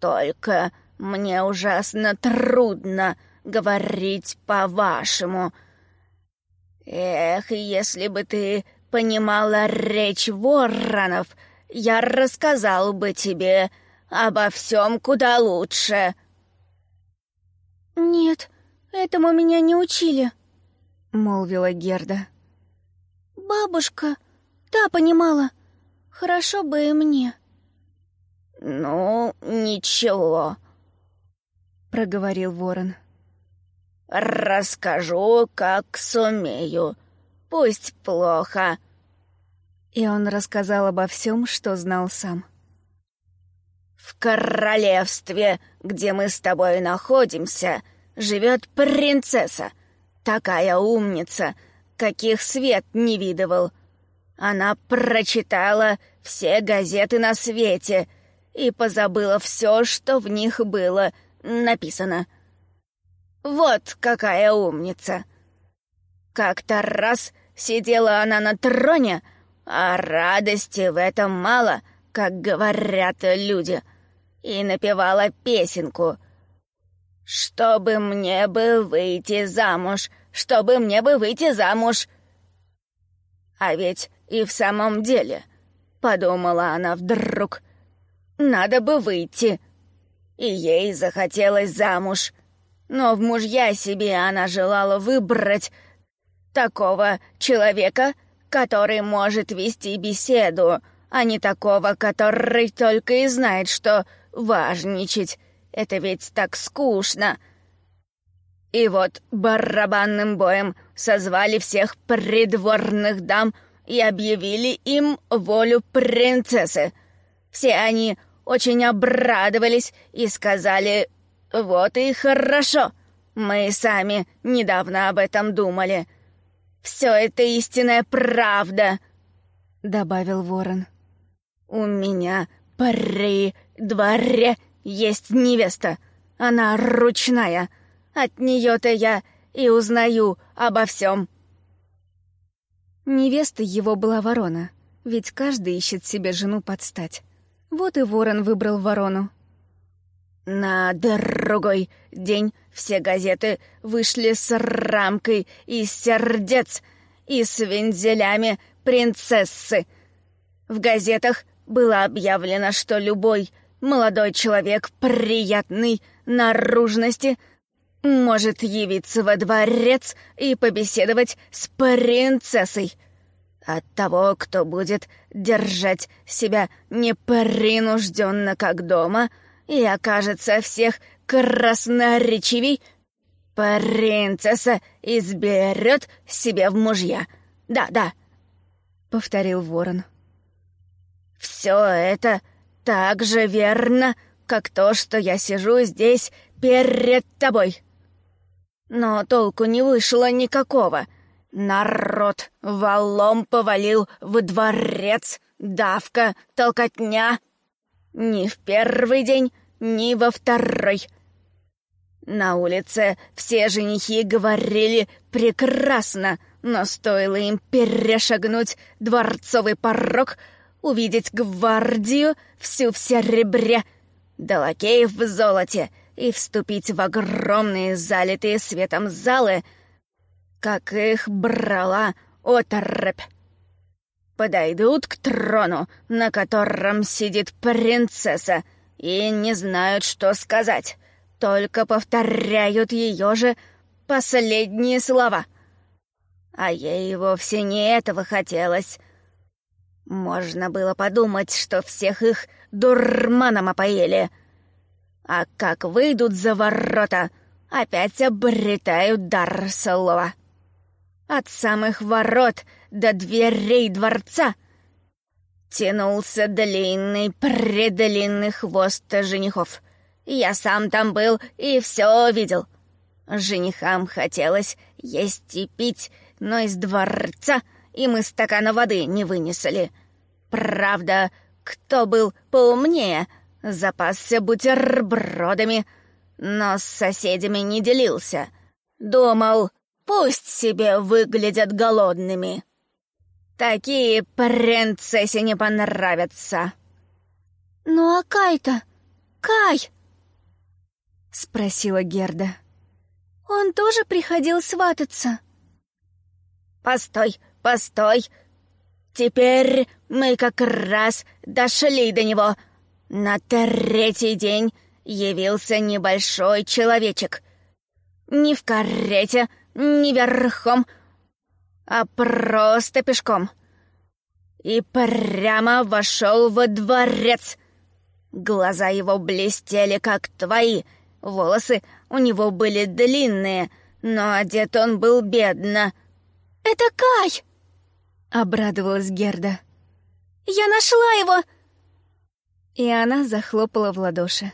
«Только мне ужасно трудно говорить по-вашему. Эх, если бы ты понимала речь воронов, я рассказал бы тебе обо всем куда лучше. Нет, этому меня не учили, молвила Герда. Бабушка, та понимала. Хорошо бы и мне. Ну, ничего, проговорил ворон. «Расскажу, как сумею. Пусть плохо». И он рассказал обо всем, что знал сам. «В королевстве, где мы с тобой находимся, живет принцесса. Такая умница, каких свет не видывал. Она прочитала все газеты на свете и позабыла все, что в них было написано». Вот какая умница! Как-то раз сидела она на троне, а радости в этом мало, как говорят люди, и напевала песенку. «Чтобы мне бы выйти замуж, чтобы мне бы выйти замуж!» А ведь и в самом деле, подумала она вдруг, надо бы выйти. И ей захотелось замуж — но в мужья себе она желала выбрать такого человека, который может вести беседу, а не такого, который только и знает, что важничать. Это ведь так скучно. И вот барабанным боем созвали всех придворных дам и объявили им волю принцессы. Все они очень обрадовались и сказали «Вот и хорошо. Мы сами недавно об этом думали. Все это истинная правда», — добавил ворон. «У меня при дворе есть невеста. Она ручная. От нее-то я и узнаю обо всем». Невеста его была ворона, ведь каждый ищет себе жену под стать. Вот и ворон выбрал ворону. На другой день все газеты вышли с рамкой из сердец и с вензелями принцессы. В газетах было объявлено, что любой молодой человек приятной наружности может явиться во дворец и побеседовать с принцессой. От того, кто будет держать себя непринужденно, как дома, и окажется всех красноречивей, принцесса изберет себе в мужья. Да-да, — повторил ворон. «Все это так же верно, как то, что я сижу здесь перед тобой. Но толку не вышло никакого. Народ валом повалил в дворец, давка, толкотня. Ни в первый день, ни во второй. На улице все женихи говорили прекрасно — но стоило им перешагнуть дворцовый порог, увидеть гвардию всю в серебре, да лакеев в золоте и вступить в огромные залитые светом залы, как их брала оторопь. Подойдут к трону, на котором сидит принцесса, и не знают, что сказать, только повторяют ее же последние слова — а ей вовсе не этого хотелось. Можно было подумать, что всех их дурманом опоили. А как выйдут за ворота, опять обретают дар слова. От самых ворот до дверей дворца тянулся длинный-предлинный хвост женихов. Я сам там был и все видел. Женихам хотелось есть и пить, но из дворца им и стакана воды не вынесли. Правда, кто был поумнее, запасся бутербродами, но с соседями не делился. Думал, пусть себе выглядят голодными. Такие принцессе не понравятся. «Ну а Кай-то? Кай!» — спросила Герда. «Он тоже приходил свататься?» Постой, постой. Теперь мы как раз дошли до него. На третий день явился небольшой человечек. Не в карете, не верхом, а просто пешком. И прямо вошел во дворец. Глаза его блестели, как твои. Волосы у него были длинные, но одет он был бедно — «Это Кай!» — обрадовалась Герда. «Я нашла его!» И она захлопала в ладоши.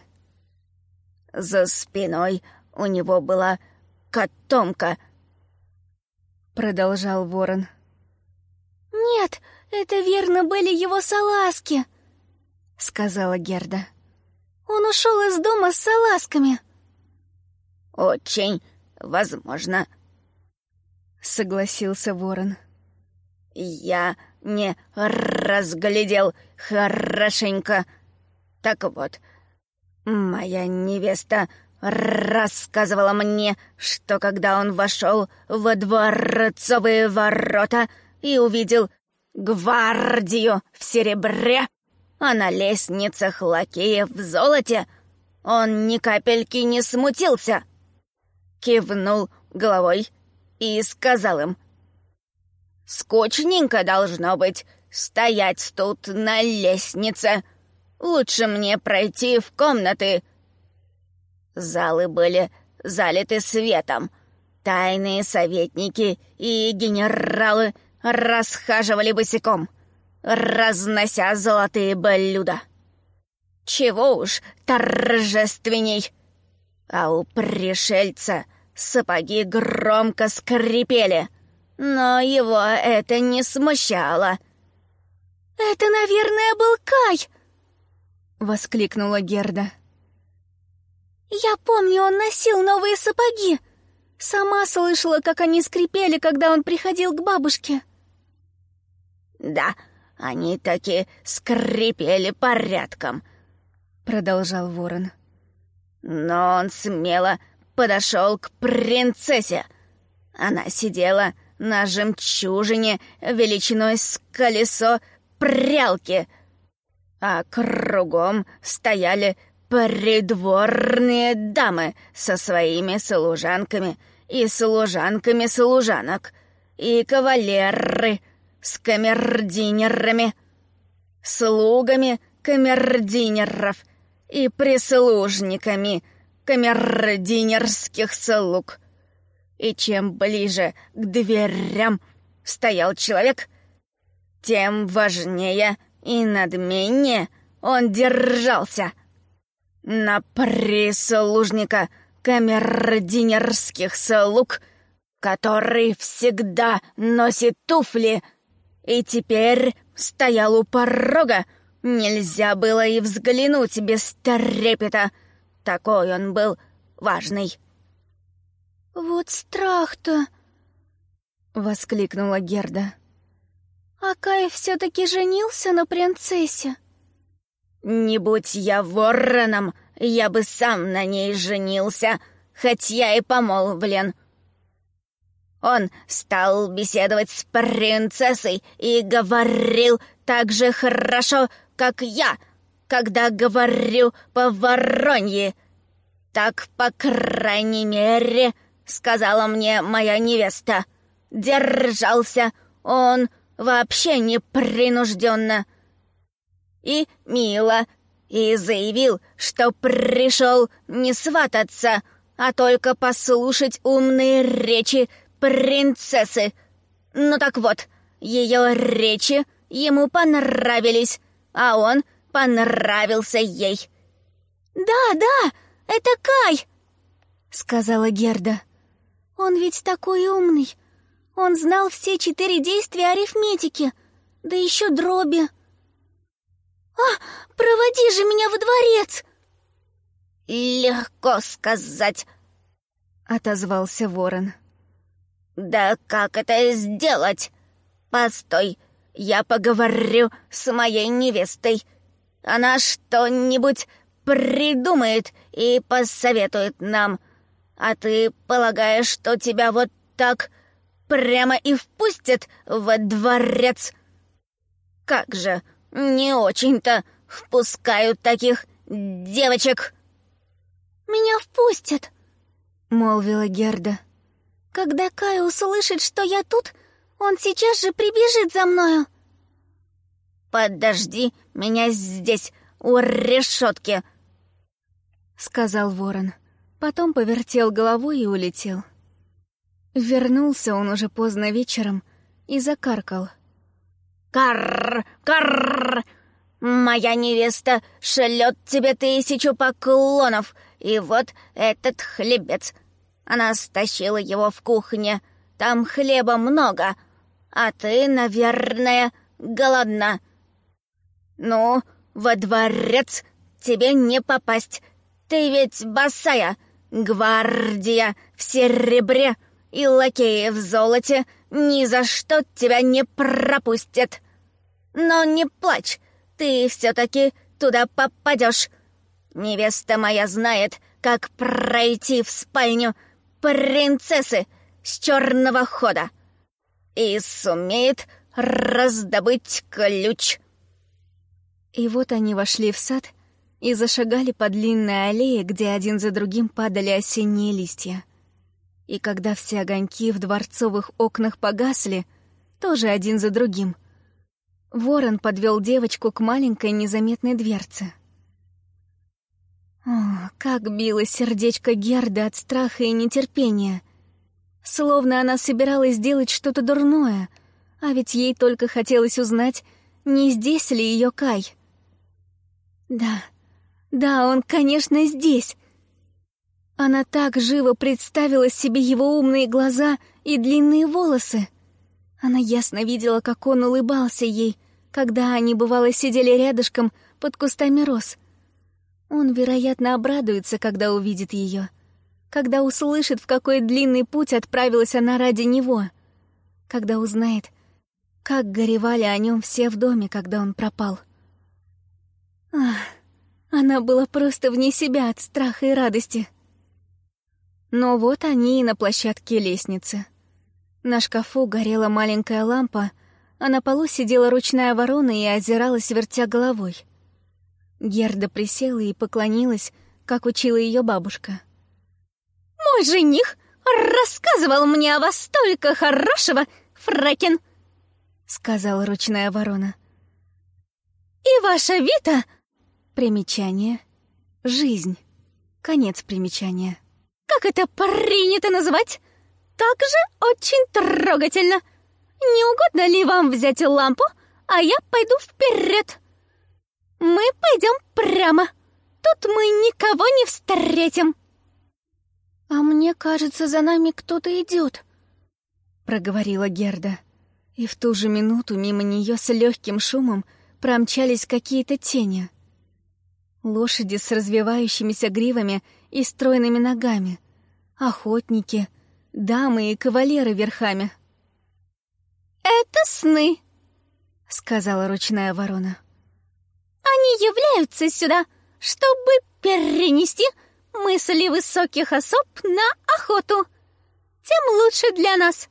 «За спиной у него была котомка», — продолжал ворон. «Нет, это верно были его салазки», — сказала Герда. «Он ушел из дома с салазками». «Очень возможно», согласился ворон. «Я не разглядел хорошенько. Так вот, моя невеста рассказывала мне, что когда он вошел во дворцовые ворота и увидел гвардию в серебре, а на лестницах лакеев в золоте, он ни капельки не смутился. Кивнул головой и сказал им, «Скучненько должно быть стоять тут на лестнице. Лучше мне пройти в комнаты». Залы были залиты светом. Тайные советники и генералы расхаживали босиком, разнося золотые блюда. Чего уж торжественней. А у пришельца — Сапоги громко скрипели, но его это не смущало. «Это, наверное, был Кай!» — воскликнула Герда. «Я помню, он носил новые сапоги. Сама слышала, как они скрипели, когда он приходил к бабушке». «Да, они таки скрипели порядком», — продолжал ворон. «Но он смело подошел к принцессе. Она сидела на жемчужине величиной с колесо прялки. а кругом стояли придворные дамы со своими служанками и служанками служанок, и кавалеры с камердинерами, слугами камердинеров и прислужниками камердинерских слуг. И чем ближе к дверям стоял человек, тем важнее и надменнее он держался — на прислужника камердинерских слуг, который всегда носит туфли, и теперь стоял у порога. Нельзя было и взглянуть без трепета. Такой он был важный. «Вот страх-то!» — воскликнула Герда. «А Кай все-таки женился на принцессе?» Не будь я вороном, я бы сам на ней женился, хоть я и помолвлен. Он стал беседовать с принцессой и говорил так же хорошо, как я, когда говорю по-воронье. Так, по крайней мере, сказала мне моя невеста. Держался он вообще непринужденно и мило, и заявил, что пришел не свататься, а только послушать умные речи принцессы. Ну так вот, ее речи ему понравились, а он понравился ей. «Да, да, это Кай!» — сказала Герда. «Он ведь такой умный. Он знал все четыре действия арифметики, да еще дроби. «А, проводи же меня во дворец!» «Легко сказать», — отозвался ворон. «Да как это сделать? Постой, я поговорю с моей невестой. Она что-нибудь придумает и посоветует нам. А ты полагаешь, что тебя вот так прямо и впустят во дворец? Как же, не очень-то впускают таких девочек». «Меня впустят», — молвила Герда. «Когда Кай услышит, что я тут, он сейчас же прибежит за мною». «Подожди меня здесь, у решетки», — сказал ворон. Потом повертел головой и улетел. Вернулся он уже поздно вечером и закаркал. Карр, карр! Моя невеста шлет тебе тысячу поклонов, и вот этот хлебец. Она стащила его в кухне. Там хлеба много, а ты, наверное, голодна. Ну, во дворец тебе не попасть. Ты ведь босая. Гвардия в серебре и лакеи в золоте ни за что тебя не пропустят. Но не плачь, ты все-таки туда попадешь. Невеста моя знает, как пройти в спальню принцессы с черного хода и сумеет раздобыть ключ. И вот они вошли в сад и зашагали по длинной аллее, где один за другим падали осенние листья. И когда все огоньки в дворцовых окнах погасли, тоже один за другим — Ворон подвел девочку к маленькой незаметной дверце. О, как билось сердечко Герды от страха и нетерпения. Словно она собиралась сделать что-то дурное, а ведь ей только хотелось узнать, не здесь ли ее Кай. Да, да, он, конечно, здесь. Она так живо представила себе его умные глаза и длинные волосы. Она ясно видела, как он улыбался ей, когда они, бывало, сидели рядышком под кустами роз. Он, вероятно, обрадуется, когда увидит ее, когда услышит, в какой длинный путь отправилась она ради него, когда узнает, как горевали о нем все в доме, когда он пропал. Ах, она была просто вне себя от страха и радости. Но вот они и на площадке лестницы. На шкафу горела маленькая лампа — а на полу сидела ручная ворона и озиралась, вертя головой. Герда присела и поклонилась, как учила ее бабушка. «Мой жених рассказывал мне о вас столько хорошего, Фрэкин!» — сказала ручная ворона. «И ваша Вита...» Примечание. Жизнь. Конец примечания. «Как это принято называть? Также очень трогательно. Не угодно ли вам взять лампу, а я пойду вперед? Мы пойдем прямо. Тут мы никого не встретим». «А мне кажется, за нами кто-то идет», — проговорила Герда. И в ту же минуту мимо нее с легким шумом промчались какие-то тени. Лошади с развивающимися гривами и стройными ногами, охотники, дамы и кавалеры верхами. «Это сны», — сказала ручная ворона. «Они являются сюда, чтобы перенести мысли высоких особ на охоту. Тем лучше для нас.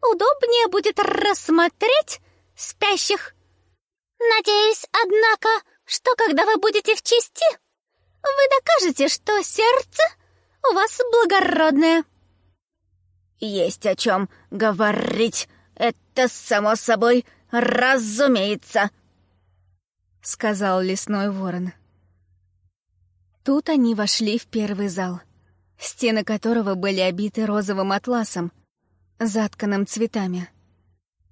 Удобнее будет рассмотреть спящих. Надеюсь, однако, что когда вы будете в чести, вы докажете, что сердце у вас благородное». «Есть о чем говорить. Это, само собой, разумеется», — сказал лесной ворон. Тут они вошли в первый зал, стены которого были обиты розовым атласом, затканным цветами.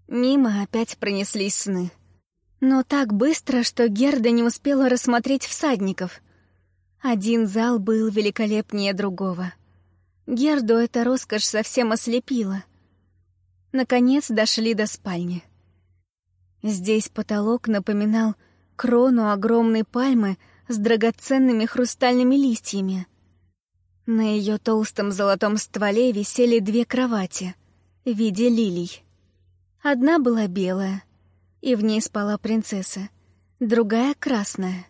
Мимо опять пронеслись сны. Но так быстро, что Герда не успела рассмотреть всадников. Один зал был великолепнее другого. Герду эта роскошь совсем ослепила. Наконец дошли до спальни. Здесь потолок напоминал крону огромной пальмы с драгоценными хрустальными листьями. На ее толстом золотом стволе висели две кровати в виде лилий. Одна была белая, и в ней спала принцесса, другая — красная,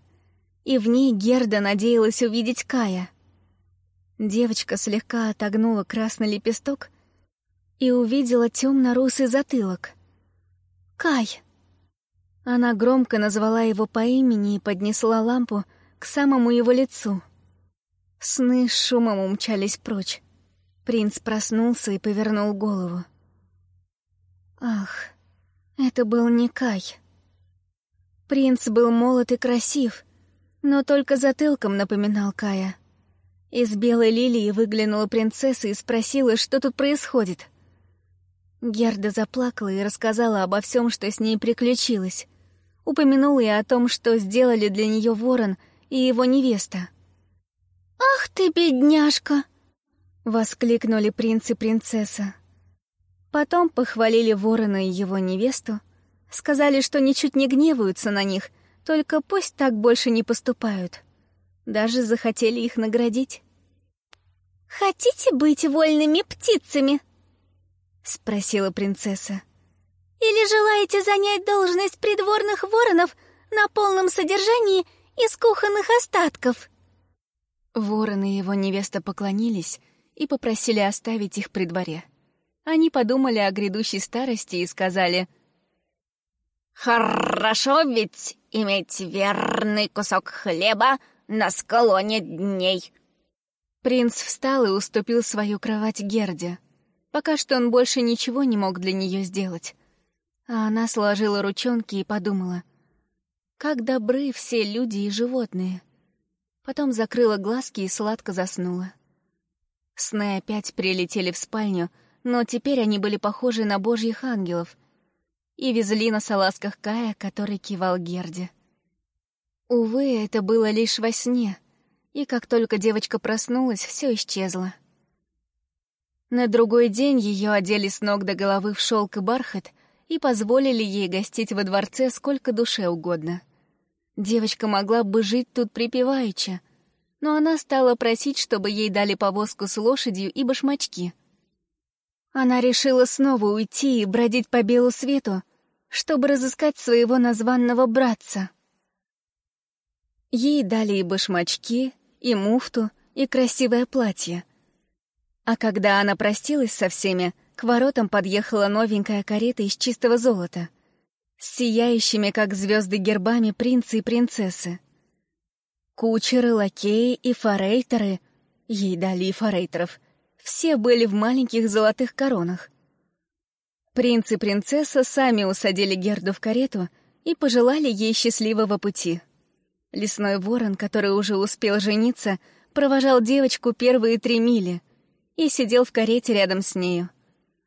и в ней Герда надеялась увидеть Кая. Девочка слегка отогнула красный лепесток и увидела темно-русый затылок. «Кай!» Она громко назвала его по имени и поднесла лампу к самому его лицу. Сны с шумом умчались прочь. Принц проснулся и повернул голову. Ах, это был не Кай. Принц был молод и красив, но только затылком напоминал Кая. Из белой лилии выглянула принцесса и спросила, что тут происходит. Герда заплакала и рассказала обо всем, что с ней приключилось упомянула и о том, что сделали для нее ворон и его невеста. «Ах ты, бедняжка!» — воскликнули принц и принцесса. Потом похвалили ворона и его невесту, сказали, что ничуть не гневаются на них, только пусть так больше не поступают. Даже захотели их наградить. «Хотите быть вольными птицами?» — спросила принцесса. Или желаете занять должность придворных воронов на полном содержании из кухонных остатков?» Ворон и его невеста поклонились и попросили оставить их при дворе. Они подумали о грядущей старости и сказали «Хорошо ведь иметь верный кусок хлеба на склоне дней». Принц встал и уступил свою кровать Герде. Пока что он больше ничего не мог для нее сделать. А она сложила ручонки и подумала, как добры все люди и животные. Потом закрыла глазки и сладко заснула. Сны опять прилетели в спальню, но теперь они были похожи на божьих ангелов и везли на салазках Кая, который кивал Герде. Увы, это было лишь во сне, и как только девочка проснулась, все исчезло. На другой день ее одели с ног до головы в шелк и бархат и позволили ей гостить во дворце сколько душе угодно. Девочка могла бы жить тут припеваючи, но она стала просить, чтобы ей дали повозку с лошадью и башмачки. Она решила снова уйти и бродить по белу свету, чтобы разыскать своего названного братца. Ей дали и башмачки, и муфту, и красивое платье. А когда она простилась со всеми, к воротам подъехала новенькая карета из чистого золота, с сияющими, как звезды, гербами принца и принцессы. Кучеры, лакеи и форейтеры, ей дали форейтеров, все были в маленьких золотых коронах. Принц и принцесса сами усадили Герду в карету и пожелали ей счастливого пути. Лесной ворон, который уже успел жениться, провожал девочку первые три мили и сидел в карете рядом с нею.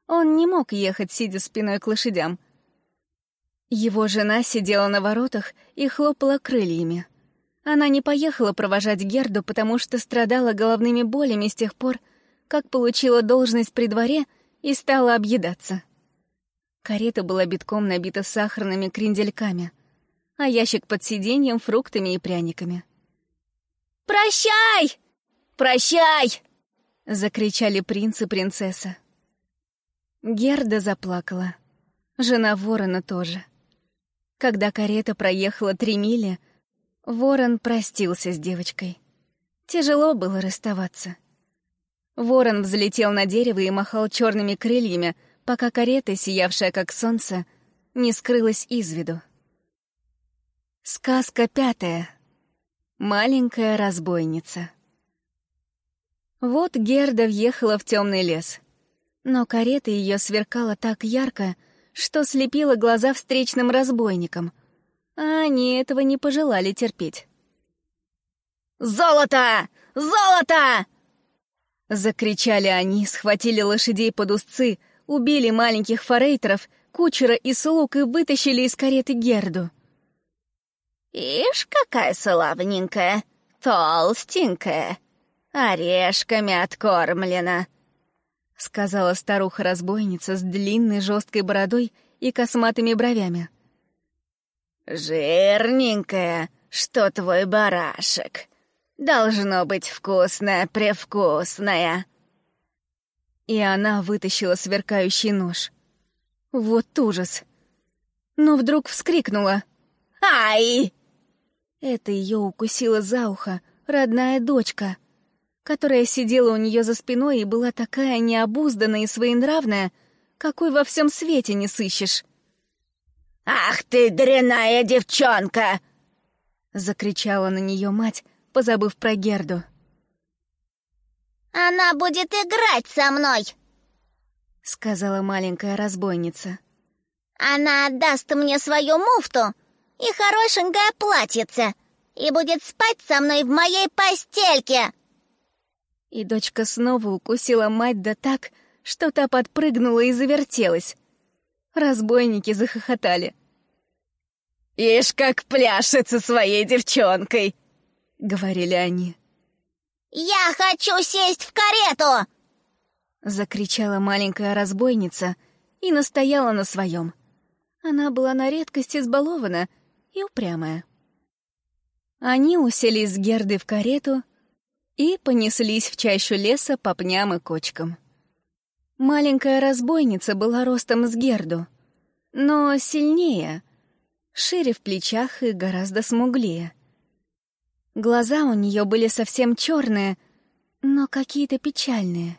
Он не мог ехать, сидя спиной к лошадям. Его жена сидела на воротах и хлопала крыльями. Она не поехала провожать Герду, потому что страдала головными болями с тех пор, как получила должность при дворе и стала объедаться. Карета была битком набита сахарными крендельками, а ящик под сиденьем — фруктами и пряниками. «Прощай! Прощай!» — закричали принц и принцесса. Герда заплакала. Жена ворона тоже. Когда карета проехала три мили, ворон простился с девочкой. Тяжело было расставаться. Ворон взлетел на дерево и махал черными крыльями, пока карета, сиявшая как солнце, не скрылась из виду. Сказка пятая. Маленькая разбойница. Вот Герда въехала в темный лес. Но карета ее сверкала так ярко, что слепила глаза встречным разбойникам, а они этого не пожелали терпеть. «Золото! Золото!» Закричали они, схватили лошадей под узцы, убили маленьких форейтеров, кучера и слуг и вытащили из кареты Герду. «Ишь, какая славненькая, толстенькая, орешками откормлена», — сказала старуха-разбойница с длинной жесткой бородой и косматыми бровями. «Жирненькая, что твой барашек. Должно быть вкусная-превкусная» и она вытащила сверкающий нож. Вот ужас! Но вдруг вскрикнула. «Ай!» Это ее укусила за ухо родная дочка, которая сидела у нее за спиной и была такая необузданная и своенравная, какой во всем свете не сыщешь. «Ах ты, дряная девчонка!» — закричала на нее мать, позабыв про Герду. «Она будет играть со мной!» — сказала маленькая разбойница. «Она отдаст мне свою муфту и хорошенькое платьице и будет спать со мной в моей постельке!» И дочка снова укусила мать да так, что та подпрыгнула и завертелась. Разбойники захохотали. «Ишь, как пляшет со своей девчонкой!» — говорили они. «Я хочу сесть в карету!» Закричала маленькая разбойница и настояла на своем. Она была на редкость избалована и упрямая. Они уселись с Гердой в карету и понеслись в чащу леса по пням и кочкам. Маленькая разбойница была ростом с Герду, но сильнее, шире в плечах и гораздо смуглее. Глаза у нее были совсем черные, но какие-то печальные.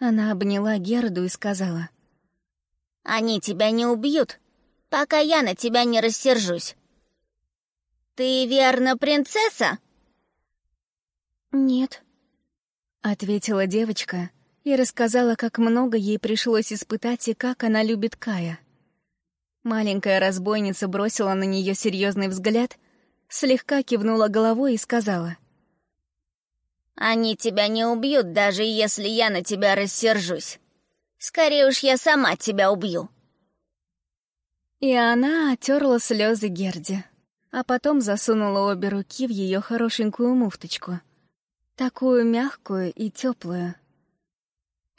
Она обняла Герду и сказала. «Они тебя не убьют, пока я на тебя не рассержусь. Ты верно принцесса?» «Нет», — ответила девочка и рассказала, как много ей пришлось испытать и как она любит Кая. Маленькая разбойница бросила на нее серьезный взгляд слегка кивнула головой и сказала. «Они тебя не убьют, даже если я на тебя рассержусь. Скорее уж я сама тебя убью». И она отерла слезы Герди, а потом засунула обе руки в ее хорошенькую муфточку, такую мягкую и теплую.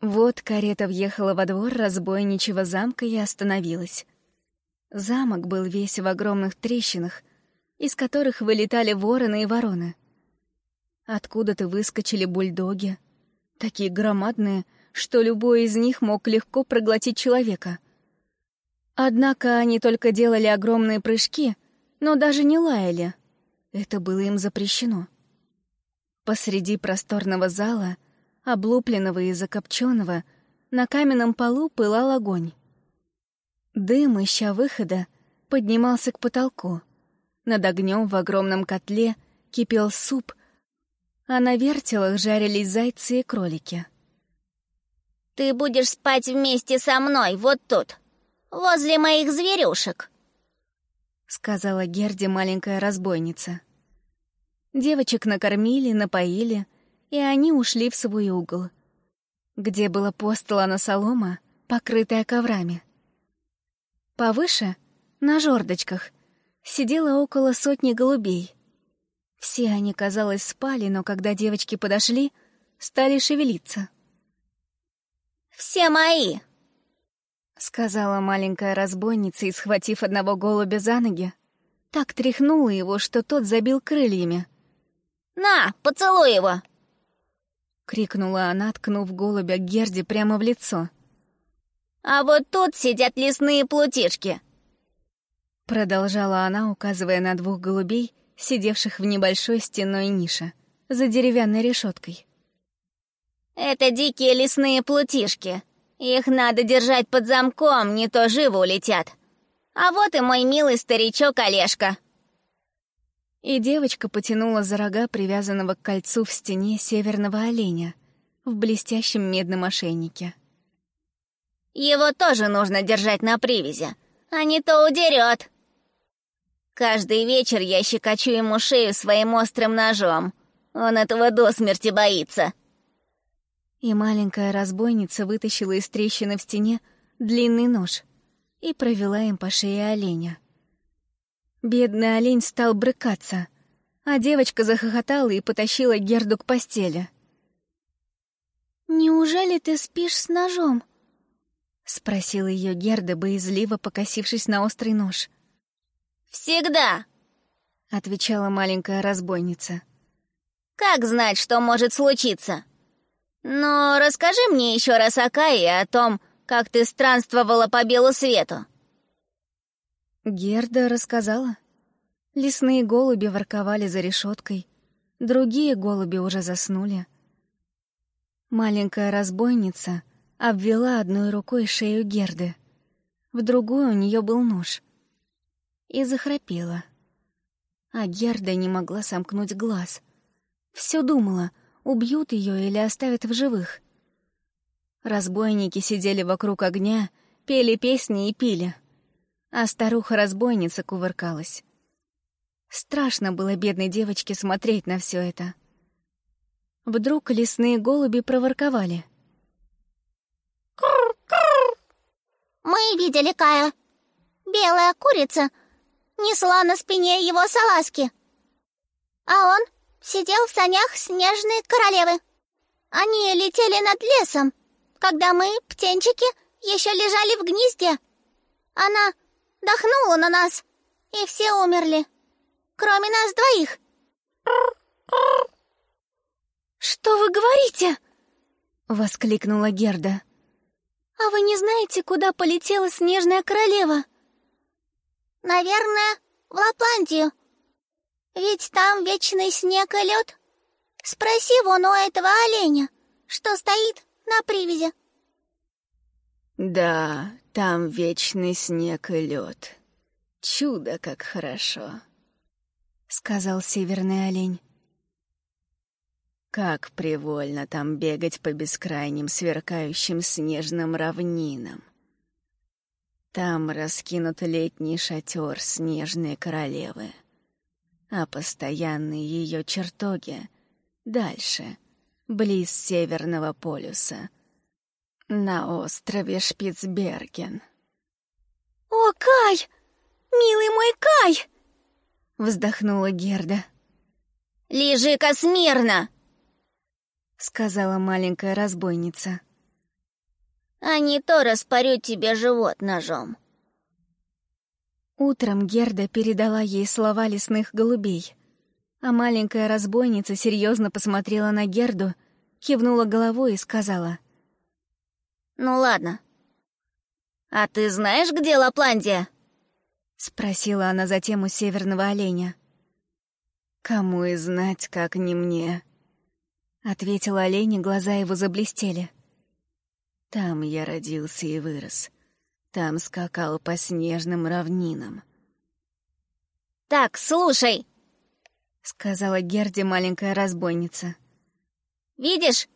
Вот карета въехала во двор разбойничьего замка и остановилась. Замок был весь в огромных трещинах — из которых вылетали вороны и вороны. Откуда-то выскочили бульдоги, такие громадные, что любой из них мог легко проглотить человека. Однако они только делали огромные прыжки, но даже не лаяли. Это было им запрещено. Посреди просторного зала, облупленного и закопченного, на каменном полу пылал огонь. Дым, ища выхода, поднимался к потолку — над огнем в огромном котле кипел суп, а на вертелах жарились зайцы и кролики. «Ты будешь спать вместе со мной вот тут, возле моих зверюшек», — сказала Герди маленькая разбойница. Девочек накормили, напоили, и они ушли в свой угол, где было постлана солома, покрытая коврами. Повыше, на жердочках, сидело около сотни голубей. Все они, казалось, спали, но когда девочки подошли, стали шевелиться. «Все мои!» — сказала маленькая разбойница и, схватив одного голубя за ноги, так тряхнула его, что тот забил крыльями. «На, поцелуй его!» — крикнула она, ткнув голубя Герди прямо в лицо. «А вот тут сидят лесные плутишки!» Продолжала она, указывая на двух голубей, сидевших в небольшой стенной нише, за деревянной решеткой. «Это дикие лесные плутишки. Их надо держать под замком, не то живо улетят. А вот и мой милый старичок Олежка». И девочка потянула за рога привязанного к кольцу в стене северного оленя в блестящем медном ошейнике. «Его тоже нужно держать на привязи, а не то удерет. Каждый вечер я щекочу ему шею своим острым ножом. Он этого до смерти боится». И маленькая разбойница вытащила из трещины в стене длинный нож и провела им по шее оленя. Бедный олень стал брыкаться, а девочка захохотала и потащила Герду к постели. «Неужели ты спишь с ножом?» — спросила ее Герда, боязливо покосившись на острый нож. «Всегда!» — отвечала маленькая разбойница. «Как знать, что может случиться?» Но расскажи мне еще раз о Кае о том, как ты странствовала по белу свету». Герда рассказала. Лесные голуби ворковали за решеткой, другие голуби уже заснули. Маленькая разбойница обвела одной рукой шею Герды, в другую у нее был нож. И захрапела. А Герда не могла сомкнуть глаз. Все думала — убьют ее или оставят в живых. Разбойники сидели вокруг огня, пели песни и пили, а старуха-разбойница кувыркалась. Страшно было бедной девочке смотреть на все это. Вдруг лесные голуби проворковали. «Кур-кур! Мы видели Кая. Белая курица несла на спине его салазки. А он сидел в санях снежной королевы. Они летели над лесом, когда мы, птенчики, еще лежали в гнезде. Она дохнула на нас, и все умерли, кроме нас двоих. «Что вы говорите?» — воскликнула Герда. «А вы не знаете, куда полетела снежная королева?» «Наверное, в Лапландию», ведь там вечный снег и лед. Спроси вон у этого оленя, что стоит на привязи. Да, там вечный снег и лед. Чудо, как хорошо, сказал северный олень. Как привольно там бегать по бескрайним сверкающим снежным равнинам. Там раскинут летний шатер снежной королевы а постоянные ее чертоги дальше, близ Северного полюса, на острове Шпицберген. «О, Кай! Милый мой Кай!» — вздохнула Герда. «Лежи-ка смирно!» — сказала маленькая разбойница. «А не то распорю тебе живот ножом». Утром Герда передала ей слова лесных голубей, а маленькая разбойница серьезно посмотрела на Герду, кивнула головой и сказала. «Ну ладно. А ты знаешь, где Лапландия?» — спросила она затем у северного оленя. «Кому и знать, как не мне?» — ответил олень, и глаза его заблестели. «Там я родился и вырос. Там скакал по снежным равнинам. «Так, слушай!» — сказала Герде маленькая разбойница. «Видишь,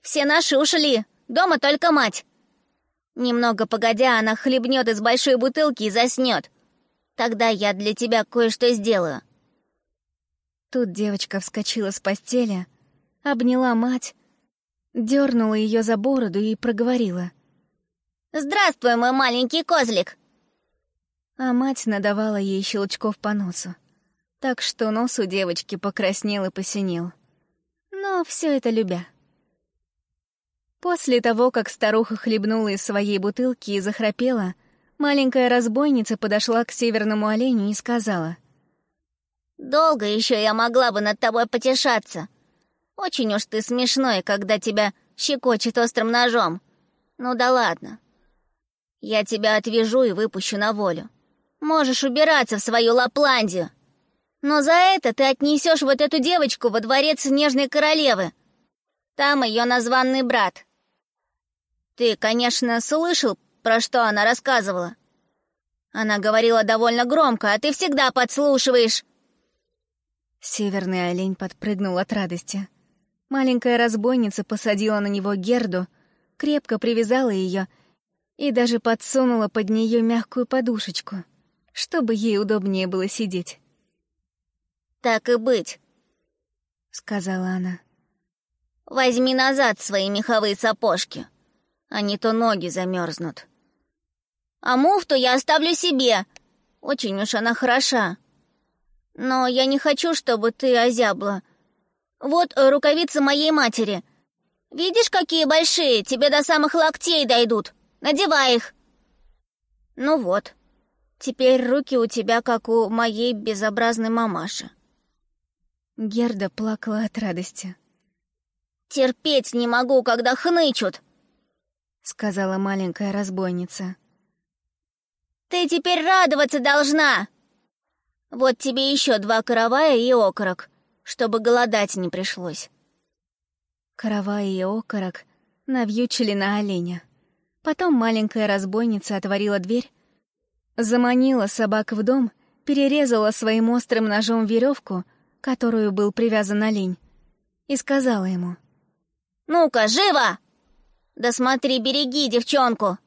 все наши ушли, дома только мать. Немного погодя, она хлебнет из большой бутылки и заснет. Тогда я для тебя кое-что сделаю». Тут девочка вскочила с постели, обняла мать, дернула ее за бороду и проговорила. «Здравствуй, мой маленький козлик!» А мать надавала ей щелчков по носу, так что нос у девочки покраснел и посинел. Но все это любя. После того, как старуха хлебнула из своей бутылки и захрапела, маленькая разбойница подошла к северному оленю и сказала. «Долго еще я могла бы над тобой потешаться. Очень уж ты смешной, когда тебя щекочет острым ножом. Ну да ладно. Я тебя отвяжу и выпущу на волю. Можешь убираться в свою Лапландию. Но за это ты отнесешь вот эту девочку во дворец Снежной Королевы. Там ее названный брат. Ты, конечно, слышал, про что она рассказывала. Она говорила довольно громко, а ты всегда подслушиваешь. Северный олень подпрыгнул от радости. Маленькая разбойница посадила на него Герду, крепко привязала ее и даже подсунула под нее мягкую подушечку, чтобы ей удобнее было сидеть. «Так и быть», — сказала она. «Возьми назад свои меховые сапожки, а не то ноги замерзнут. А муфту я оставлю себе, очень уж она хороша. Но я не хочу, чтобы ты озябла. Вот рукавицы моей матери. Видишь, какие большие, тебе до самых локтей дойдут. Надевай их. Ну вот, теперь руки у тебя, как у моей безобразной мамаши. Герда плакала от радости. «Терпеть не могу, когда хнычут!» — сказала маленькая разбойница. «Ты теперь радоваться должна!» Вот тебе еще два каравая и окорок, чтобы голодать не пришлось. Каравай и окорок навьючили на оленя. Потом маленькая разбойница отворила дверь, заманила собак в дом, перерезала своим острым ножом веревку, которую был привязан олень, и сказала ему. «Ну-ка, живо! Да смотри, береги девчонку!»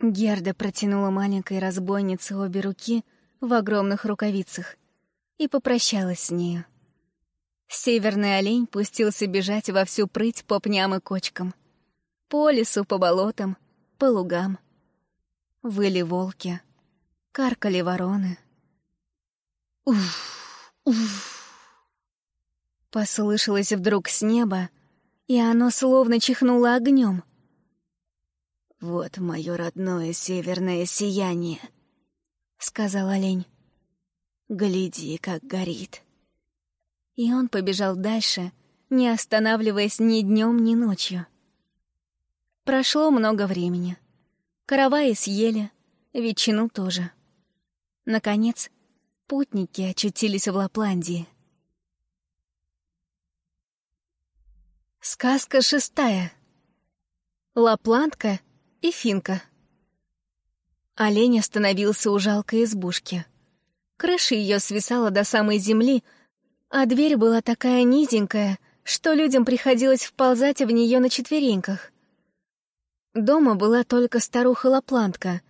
Герда протянула маленькой разбойнице обе руки — в огромных рукавицах и попрощалась с нею. Северный олень пустился бежать во всю прыть по пням и кочкам. По лесу, по болотам, по лугам. Выли волки, каркали вороны. Уф, уф. Послышалось вдруг с неба, и оно словно чихнуло огнем. «Вот мое родное северное сияние», — сказал олень. «Гляди, как горит». И он побежал дальше, не останавливаясь ни днем, ни ночью. Прошло много времени. Караваи съели, ветчину тоже. Наконец, путники очутились в Лапландии. Сказка шестая. Лапландка и финка. Олень остановился у жалкой избушки. Крыша ее свисала до самой земли, а дверь была такая низенькая, что людям приходилось вползать в нее на четвереньках. Дома была только старуха-лаплантка,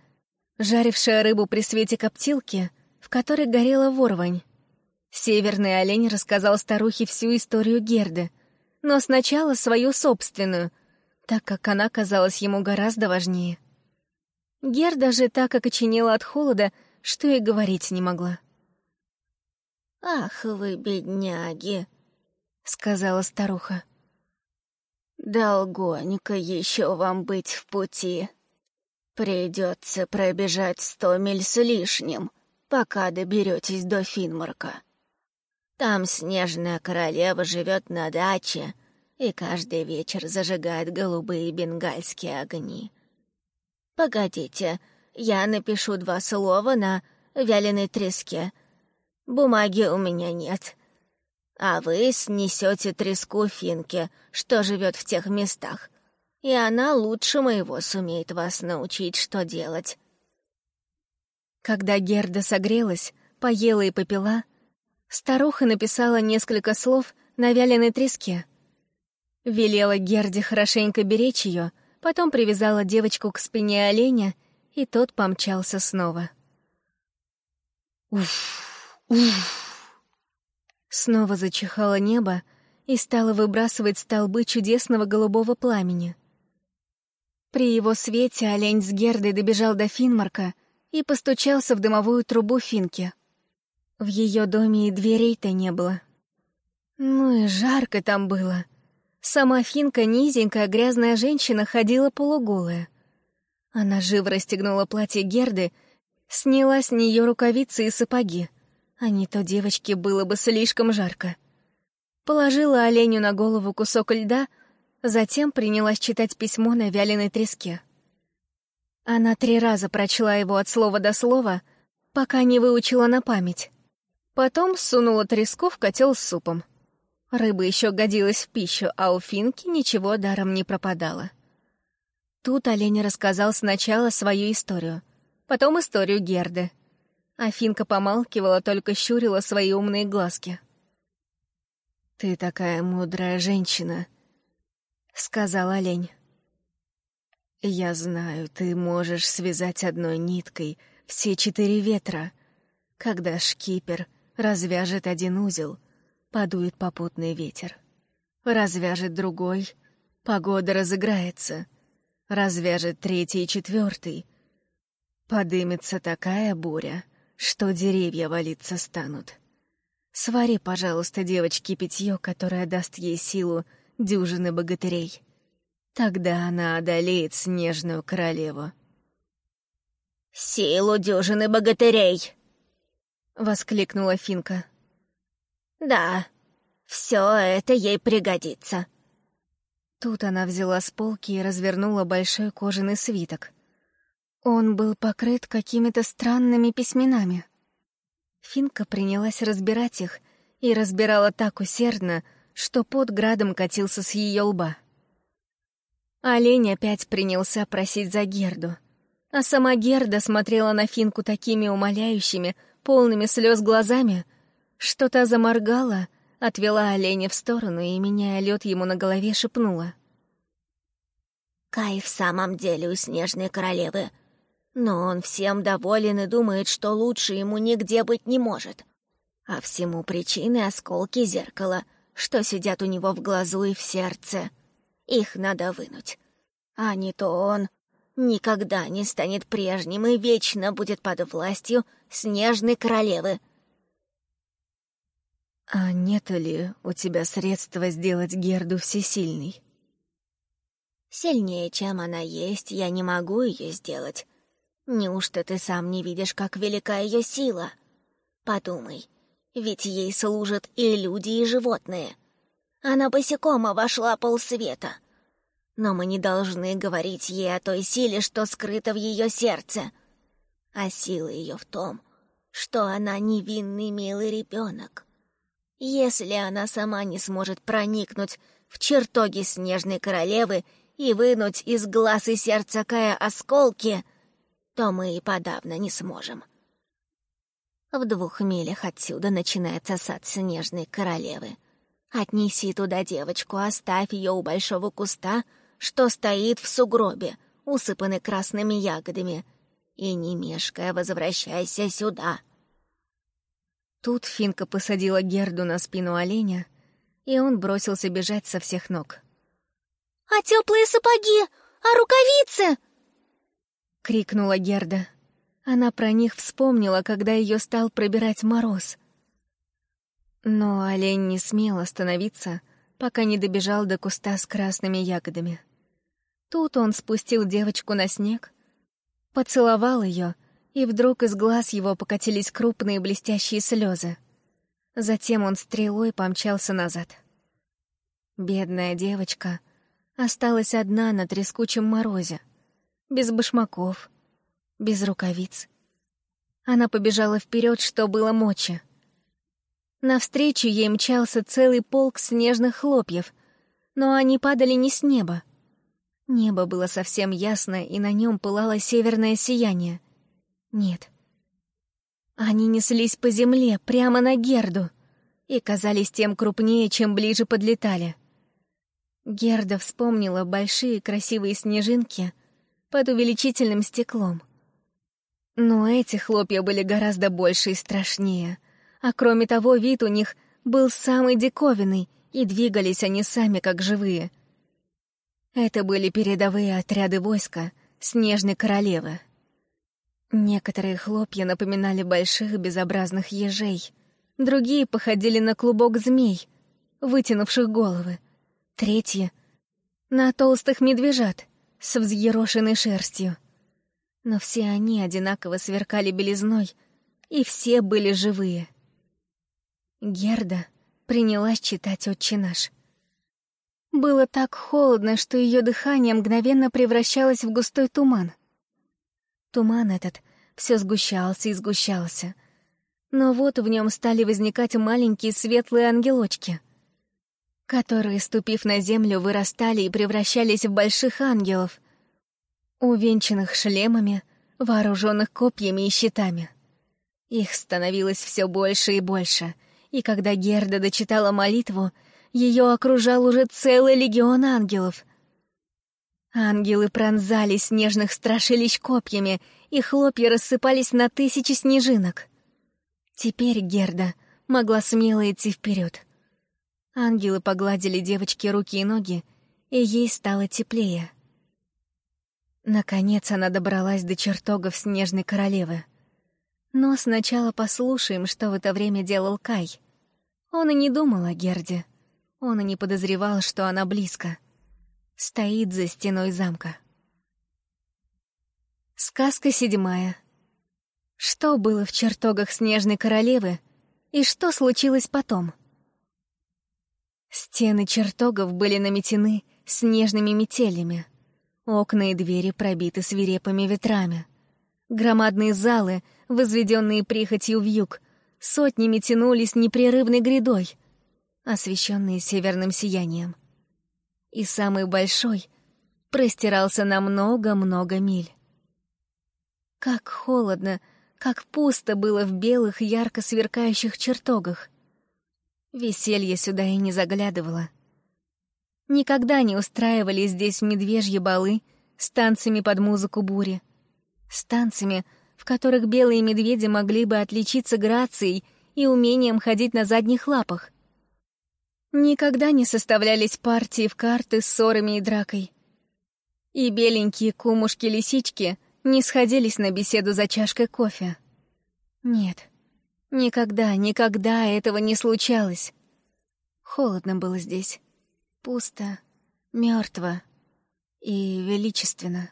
жарившая рыбу при свете коптилки, в которой горела ворвань. Северный олень рассказал старухе всю историю Герды, но сначала свою собственную, так как она казалась ему гораздо важнее. Герда же так окоченела от холода, что и говорить не могла. «Ах вы, бедняги!» — сказала старуха. «Долгонько еще вам быть в пути. Придется пробежать сто миль с лишним, пока доберетесь до Финмарка. Там снежная королева живет на даче и каждый вечер зажигает голубые бенгальские огни. «Погодите, я напишу два слова на вяленой треске. Бумаги у меня нет. А вы снесете треску Финке, что живет в тех местах, и она лучше моего сумеет вас научить, что делать». Когда Герда согрелась, поела и попила, Старуха написала несколько слов на вяленой треске. Велела Герде хорошенько беречь ее, потом привязала девочку к спине оленя, и тот помчался снова. Уф, уф. Снова зачихало небо и стало выбрасывать столбы чудесного голубого пламени. При его свете олень с Гердой добежал до Финмарка и постучался в дымовую трубу Финки. В ее доме и дверей-то не было. Ну и жарко там было. Сама Финка, низенькая грязная женщина, ходила полуголая. Она живо расстегнула платье Герды Сняла с нее рукавицы и сапоги, а не то девочке было бы слишком жарко. Положила оленю на голову кусок льда, затем принялась читать письмо на вяленой треске. Она три раза прочла его от слова до слова, пока не выучила на память. Потом сунула треску в котел с супом. Рыба еще годилась в пищу, а у Финки ничего даром не пропадало. Тут олень рассказал сначала свою историю — потом историю Герды. Афинка помалкивала, только щурила свои умные глазки. «Ты такая мудрая женщина», — сказал олень. «Я знаю, ты можешь связать одной ниткой все четыре ветра. Когда шкипер развяжет один узел, подует попутный ветер. Развяжет другой, погода разыграется. Развяжет третий и четвертый — Подымется такая буря, что деревья валиться станут. Свари, пожалуйста, девочке питье, которое даст ей силу дюжины богатырей. Тогда она одолеет снежную королеву. «Силу дюжины богатырей!» — воскликнула Финка. «Да, все это ей пригодится». Тут она взяла с полки и развернула большой кожаный свиток. Он был покрыт какими-то странными письменами. Финка принялась разбирать их и разбирала так усердно, что под градом катился с ее лба. Олень опять принялся просить за Герду, а сама Герда смотрела на Финку такими умоляющими, полными слез глазами, что та заморгала, отвела оленя в сторону и, меняя лед ему на голове, шепнула. «Кай в самом деле у снежной королевы но он всем доволен и думает, что лучше ему нигде быть не может. А всему причиной осколки зеркала, что сидят у него в глазу и в сердце. Их надо вынуть. А не то он никогда не станет прежним и вечно будет под властью снежной королевы. «А нет ли у тебя средства сделать Герду всесильной?» «Сильнее, чем она есть, я не могу ее сделать. Неужто ты сам не видишь, как велика ее сила? Подумай, ведь ей служат и люди, и животные. Она босиком обошла полсвета. Но мы не должны говорить ей о той силе, что скрыта в ее сердце. А сила ее в том, что она невинный милый ребенок. Если она сама не сможет проникнуть в чертоги снежной королевы и вынуть из глаз и сердца Кая осколки — то мы и подавно не сможем. В двух милях отсюда начинается сад снежной королевы. Отнеси туда девочку, оставь ее у большого куста, что стоит в сугробе, усыпанный красными ягодами, и, не мешкая, возвращайся сюда. Тут Финка посадила Герду на спину оленя, и он бросился бежать со всех ног. «А теплые сапоги? А рукавицы?» — крикнула Герда. Она про них вспомнила, когда ее стал пробирать мороз. Но олень не смел остановиться, пока не добежал до куста с красными ягодами. Тут он спустил девочку на снег, поцеловал ее, и вдруг из глаз его покатились крупные блестящие слезы. Затем он стрелой помчался назад. Бедная девочка осталась одна на трескучем морозе без башмаков, без рукавиц. Она побежала вперед, что было мочи. Навстречу ей мчался целый полк снежных хлопьев, но они падали не с неба. Небо было совсем ясно, и на нем пылало северное сияние. Нет. Они неслись по земле, прямо на Герду — и казались тем крупнее, чем ближе подлетали. Герда вспомнила большие красивые снежинки под увеличительным стеклом. Но эти хлопья были гораздо больше и страшнее, а кроме того, вид у них был самый диковинный, и двигались они сами как живые. Это были передовые отряды войска Снежной Королевы. Некоторые хлопья напоминали больших безобразных ежей, другие походили на клубок змей, вытянувших головы, третьи — на толстых медвежат с взъерошенной шерстью. Но все они одинаково сверкали белизной, и все были живые. Герда принялась читать «Отче наш». Было так холодно, что ее дыхание мгновенно превращалось в густой туман — Туман этот все сгущался и сгущался. Но вот в нем стали возникать маленькие светлые ангелочки, которые, ступив на землю, вырастали и превращались в больших ангелов, увенчанных шлемами, вооруженных копьями и щитами. Их становилось все больше и больше, и когда Герда дочитала молитву, ее окружал уже целый легион ангелов — Ангелы пронзали снежных страшилищ копьями, и хлопья рассыпались на тысячи снежинок. Теперь Герда могла смело идти вперед. Ангелы погладили девочке руки и ноги, и ей стало теплее. Наконец она добралась до чертогов Снежной Королевы. Но сначала послушаем, что в это время делал Кай. Он и не думал о Герде. Он и не подозревал, что она близко — стоит за стеной замка. Сказка седьмая. Что было в чертогах Снежной Королевы и что случилось потом? Стены чертогов были наметены снежными метелями. Окна и двери пробиты свирепыми ветрами. Громадные залы, возведенные прихотью в юг, сотнями тянулись непрерывной грядой, освещенные северным сиянием — и самый большой простирался на много-много миль. Как холодно, как пусто было в белых, ярко сверкающих чертогах. Веселье сюда и не заглядывало. Никогда не устраивали здесь медвежьи балы с танцами под музыку бури, с танцами, в которых белые медведи могли бы отличиться грацией и умением ходить на задних лапах. Никогда не составлялись партии в карты с ссорами и дракой. И беленькие кумушки-лисички не сходились на беседу за чашкой кофе. Нет, никогда, никогда этого не случалось. Холодно было здесь, пусто, мертво и величественно.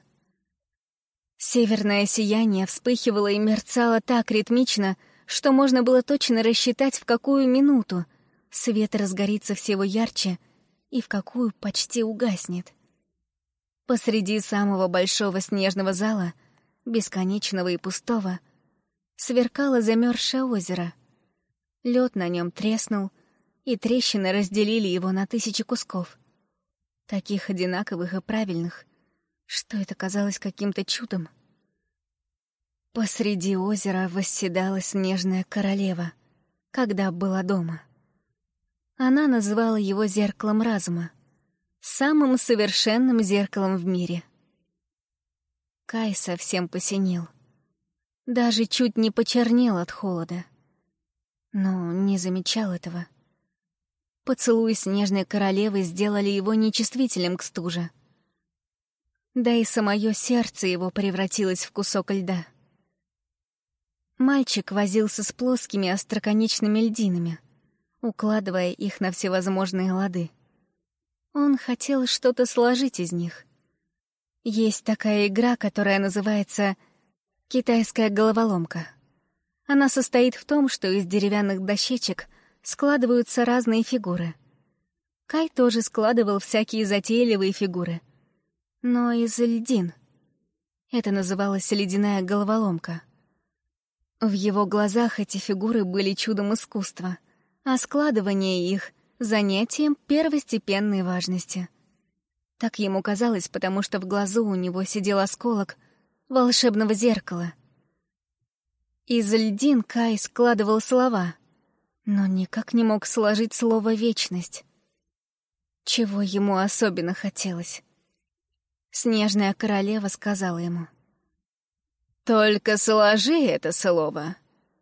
Северное сияние вспыхивало и мерцало так ритмично, что можно было точно рассчитать, в какую минуту — свет разгорится всего ярче и в какую почти угаснет. Посреди самого большого снежного зала, бесконечного и пустого, сверкало замерзшее озеро. Лед на нем треснул, и трещины разделили его на тысячи кусков. Таких одинаковых и правильных, что это казалось каким-то чудом. Посреди озера восседала снежная королева, когда была дома. Она называла его зеркалом разума, самым совершенным зеркалом в мире. Кай совсем посинел. Даже чуть не почернел от холода. Но не замечал этого. Поцелуи снежной королевы сделали его нечувствительным к стуже. Да и самое сердце его превратилось в кусок льда. Мальчик возился с плоскими остроконечными льдинами — укладывая их на всевозможные лады. Он хотел что-то сложить из них. Есть такая игра, которая называется «Китайская головоломка». Она состоит в том, что из деревянных дощечек складываются разные фигуры. Кай тоже складывал всякие затейливые фигуры. Но из льдин. Это называлось «ледяная головоломка». В его глазах эти фигуры были чудом искусства — а складывание их — занятием первостепенной важности. Так ему казалось, потому что в глазу у него сидел осколок волшебного зеркала. Из льдин Кай складывал слова, но никак не мог сложить слово «вечность». Чего ему особенно хотелось? Снежная королева сказала ему. «Только сложи это слово,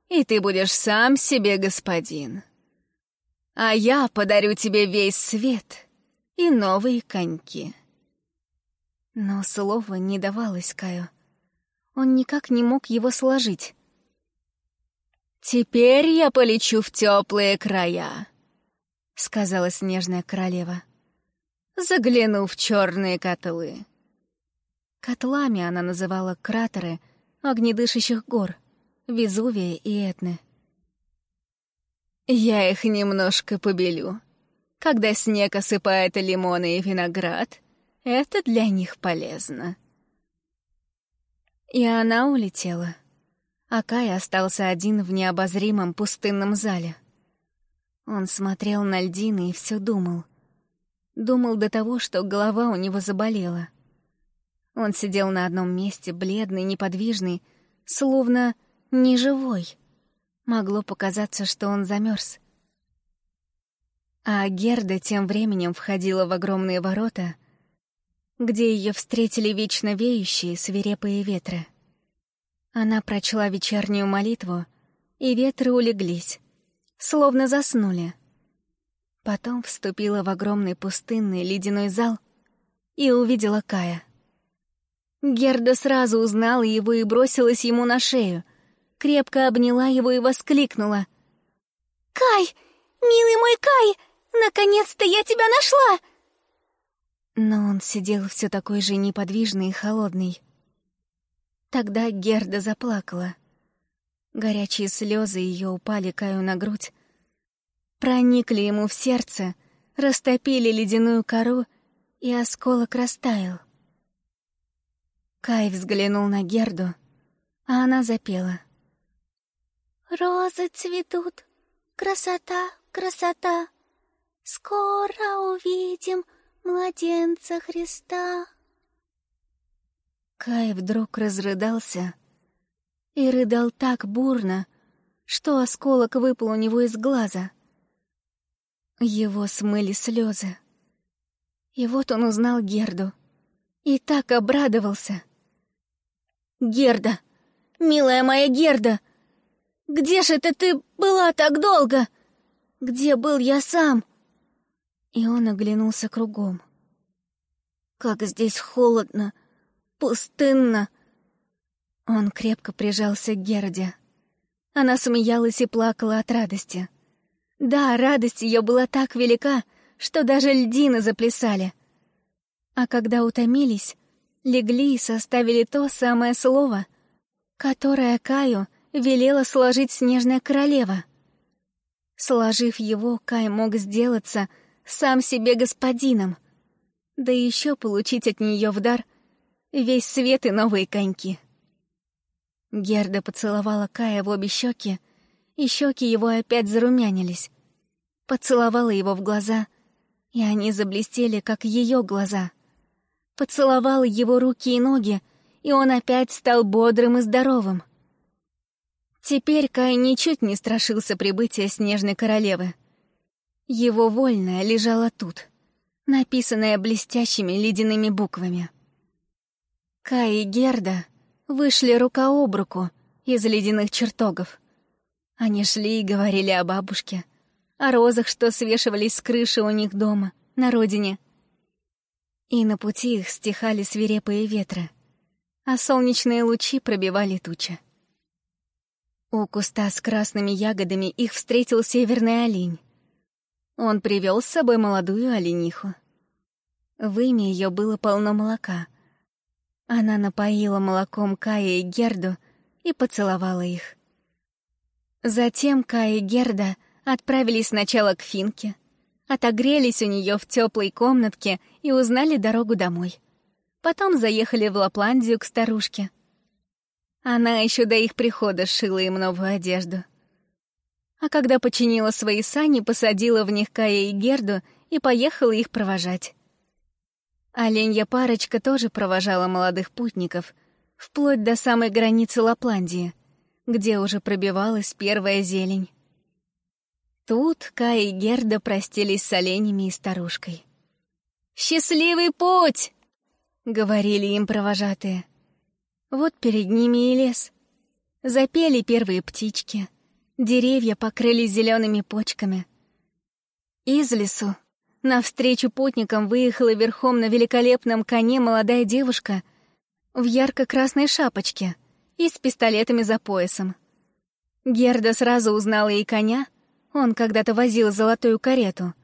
и ты будешь сам себе господин. А я подарю тебе весь свет и новые коньки». Но слово не давалось Каю. Он никак не мог его сложить. «Теперь я полечу в теплые края», — сказала снежная королева. «Загляну в черные котлы». Котлами она называла кратеры огнедышащих гор, Везувия и Этны. «Я их немножко побелю. Когда снег осыпает лимоны и виноград, это для них полезно». И она улетела. А Кай остался один в необозримом пустынном зале. Он смотрел на льдины и все думал. Думал до того, что голова у него заболела. Он сидел на одном месте, бледный, неподвижный, словно неживой. Могло показаться, что он замерз. А Герда тем временем входила в огромные ворота, где ее встретили вечно веющие свирепые ветры. Она прочла вечернюю молитву, и ветры улеглись, словно заснули. Потом вступила в огромный пустынный ледяной зал и увидела Кая. Герда сразу узнала его и бросилась ему на шею, крепко обняла его и воскликнула. «Кай! Милый мой Кай! Наконец-то я тебя нашла!» Но он сидел все такой же неподвижный и холодный. Тогда Герда заплакала. Горячие слезы ее упали Каю на грудь, проникли ему в сердце, растопили ледяную кору, и осколок растаял. Кай взглянул на Герду, а она запела. «Розы цветут, красота, красота, скоро увидим младенца Христа». Кай вдруг разрыдался и рыдал так бурно, что осколок выпал у него из глаза. Его смыли слезы. И вот он узнал Герду и так обрадовался. «Герда! Милая моя Герда! Где же это ты была так долго? Где был я сам?» И он оглянулся кругом. «Как здесь холодно!» пустынно. Он крепко прижался к Герде. Она смеялась и плакала от радости. Да, радость ее была так велика, что даже льдины заплясали. А когда утомились, легли и составили то самое слово, которое Каю велела сложить снежная королева. Сложив его, Кай мог сделаться сам себе господином, да еще получить от нее в дар Весь свет и новые коньки. Герда поцеловала Кая в обе щеки, и щеки его опять зарумянились. Поцеловала его в глаза, и они заблестели, как ее глаза. Поцеловала его руки и ноги, и он опять стал бодрым и здоровым. Теперь Кай ничуть не страшился прибытия Снежной Королевы. Его вольная лежала тут, написанная блестящими ледяными буквами. Кай и Герда вышли рука об руку из ледяных чертогов. Они шли и говорили о бабушке, о розах, что свешивались с крыши у них дома, на родине. И на пути их стихали свирепые ветры, а солнечные лучи пробивали тучи. У куста с красными ягодами их встретил северный олень. Он привел с собой молодую олениху. В имя ее было полно молока — она напоила молоком Кая и Герду и поцеловала их. Затем Кая и Герда отправились сначала к Финке, отогрелись у нее в теплой комнатке и узнали дорогу домой. Потом заехали в Лапландию к старушке. Она еще до их прихода сшила им новую одежду. А когда починила свои сани, посадила в них Кая и Герду и поехала их провожать. Оленья парочка тоже провожала молодых путников, вплоть до самой границы Лапландии, где уже пробивалась первая зелень. Тут Кай и Герда простились с оленями и старушкой. «Счастливый путь!» — говорили им провожатые. Вот перед ними и лес. Запели первые птички. Деревья покрылись зелеными почками. Из лесу навстречу путникам выехала верхом на великолепном коне молодая девушка в ярко-красной шапочке и с пистолетами за поясом. Герда сразу узнала и коня, он когда-то возил золотую карету,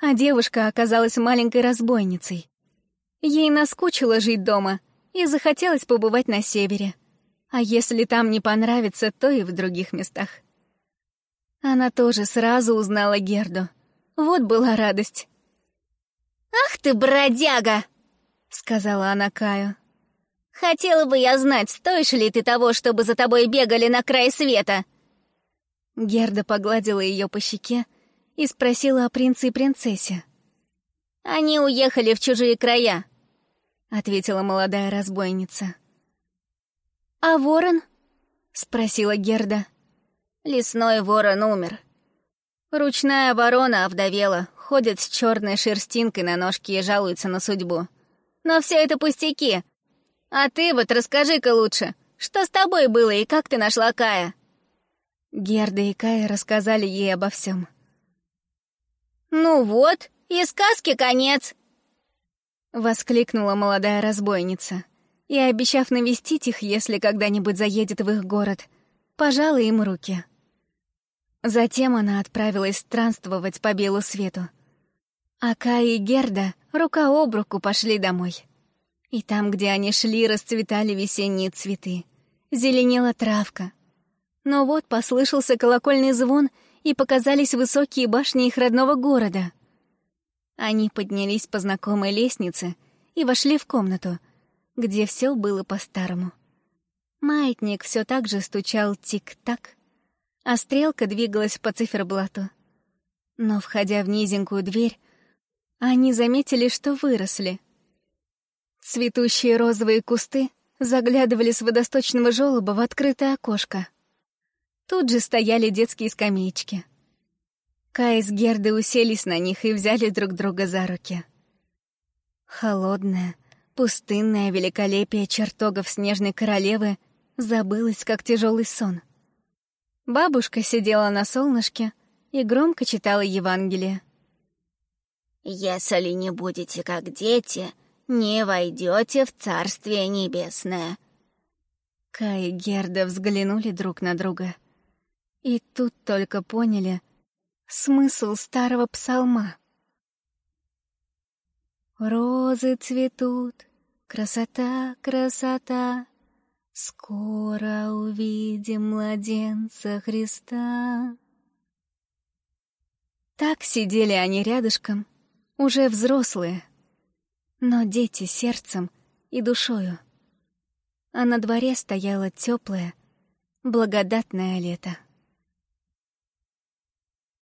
а девушка оказалась маленькой разбойницей. Ей наскучило жить дома и захотелось побывать на севере. А если там не понравится, то и в других местах. Она тоже сразу узнала Герду. Вот была радость. «Ах ты, бродяга!» — сказала она Каю. «Хотела бы я знать, стоишь ли ты того, чтобы за тобой бегали на край света!» Герда погладила ее по щеке и спросила о принце и принцессе. «Они уехали в чужие края», — ответила молодая разбойница. «А ворон?» — спросила Герда. «Лесной ворон умер. Ручная ворона овдовела, ходит с черной шерстинкой на ножке и жалуется на судьбу. Но все это пустяки. А ты вот расскажи-ка лучше, что с тобой было и как ты нашла Кая?» Герда и Кая рассказали ей обо всем. «Ну вот, и сказки конец!» Воскликнула молодая разбойница и, обещав навестить их, если когда-нибудь заедет в их город, пожала им руки. Затем она отправилась странствовать по белу свету. А Кай и Герда рука об руку пошли домой. И там, где они шли, расцветали весенние цветы. Зеленела травка. Но вот послышался колокольный звон, и показались высокие башни их родного города. Они поднялись по знакомой лестнице и вошли в комнату, где все было по-старому. Маятник все так же стучал тик-так, а стрелка двигалась по циферблату. Но, входя в низенькую дверь, они заметили, что выросли. Цветущие розовые кусты заглядывали с водосточного желоба в открытое окошко. Тут же стояли детские скамеечки. Кай с Гердой уселись на них и взяли друг друга за руки. Холодное, Пустынное великолепие чертогов снежной королевы забылось, как тяжелый сон. Бабушка сидела на солнышке и громко читала Евангелие. «Если не будете как дети, не войдете в Царствие Небесное». Кай и Герда взглянули друг на друга. И тут только поняли смысл старого псалма. Розы цветут, Красота, красота, скоро увидим младенца Христа. Так сидели они рядышком, уже взрослые, но дети сердцем и душою. А на дворе стояло теплое, благодатное лето.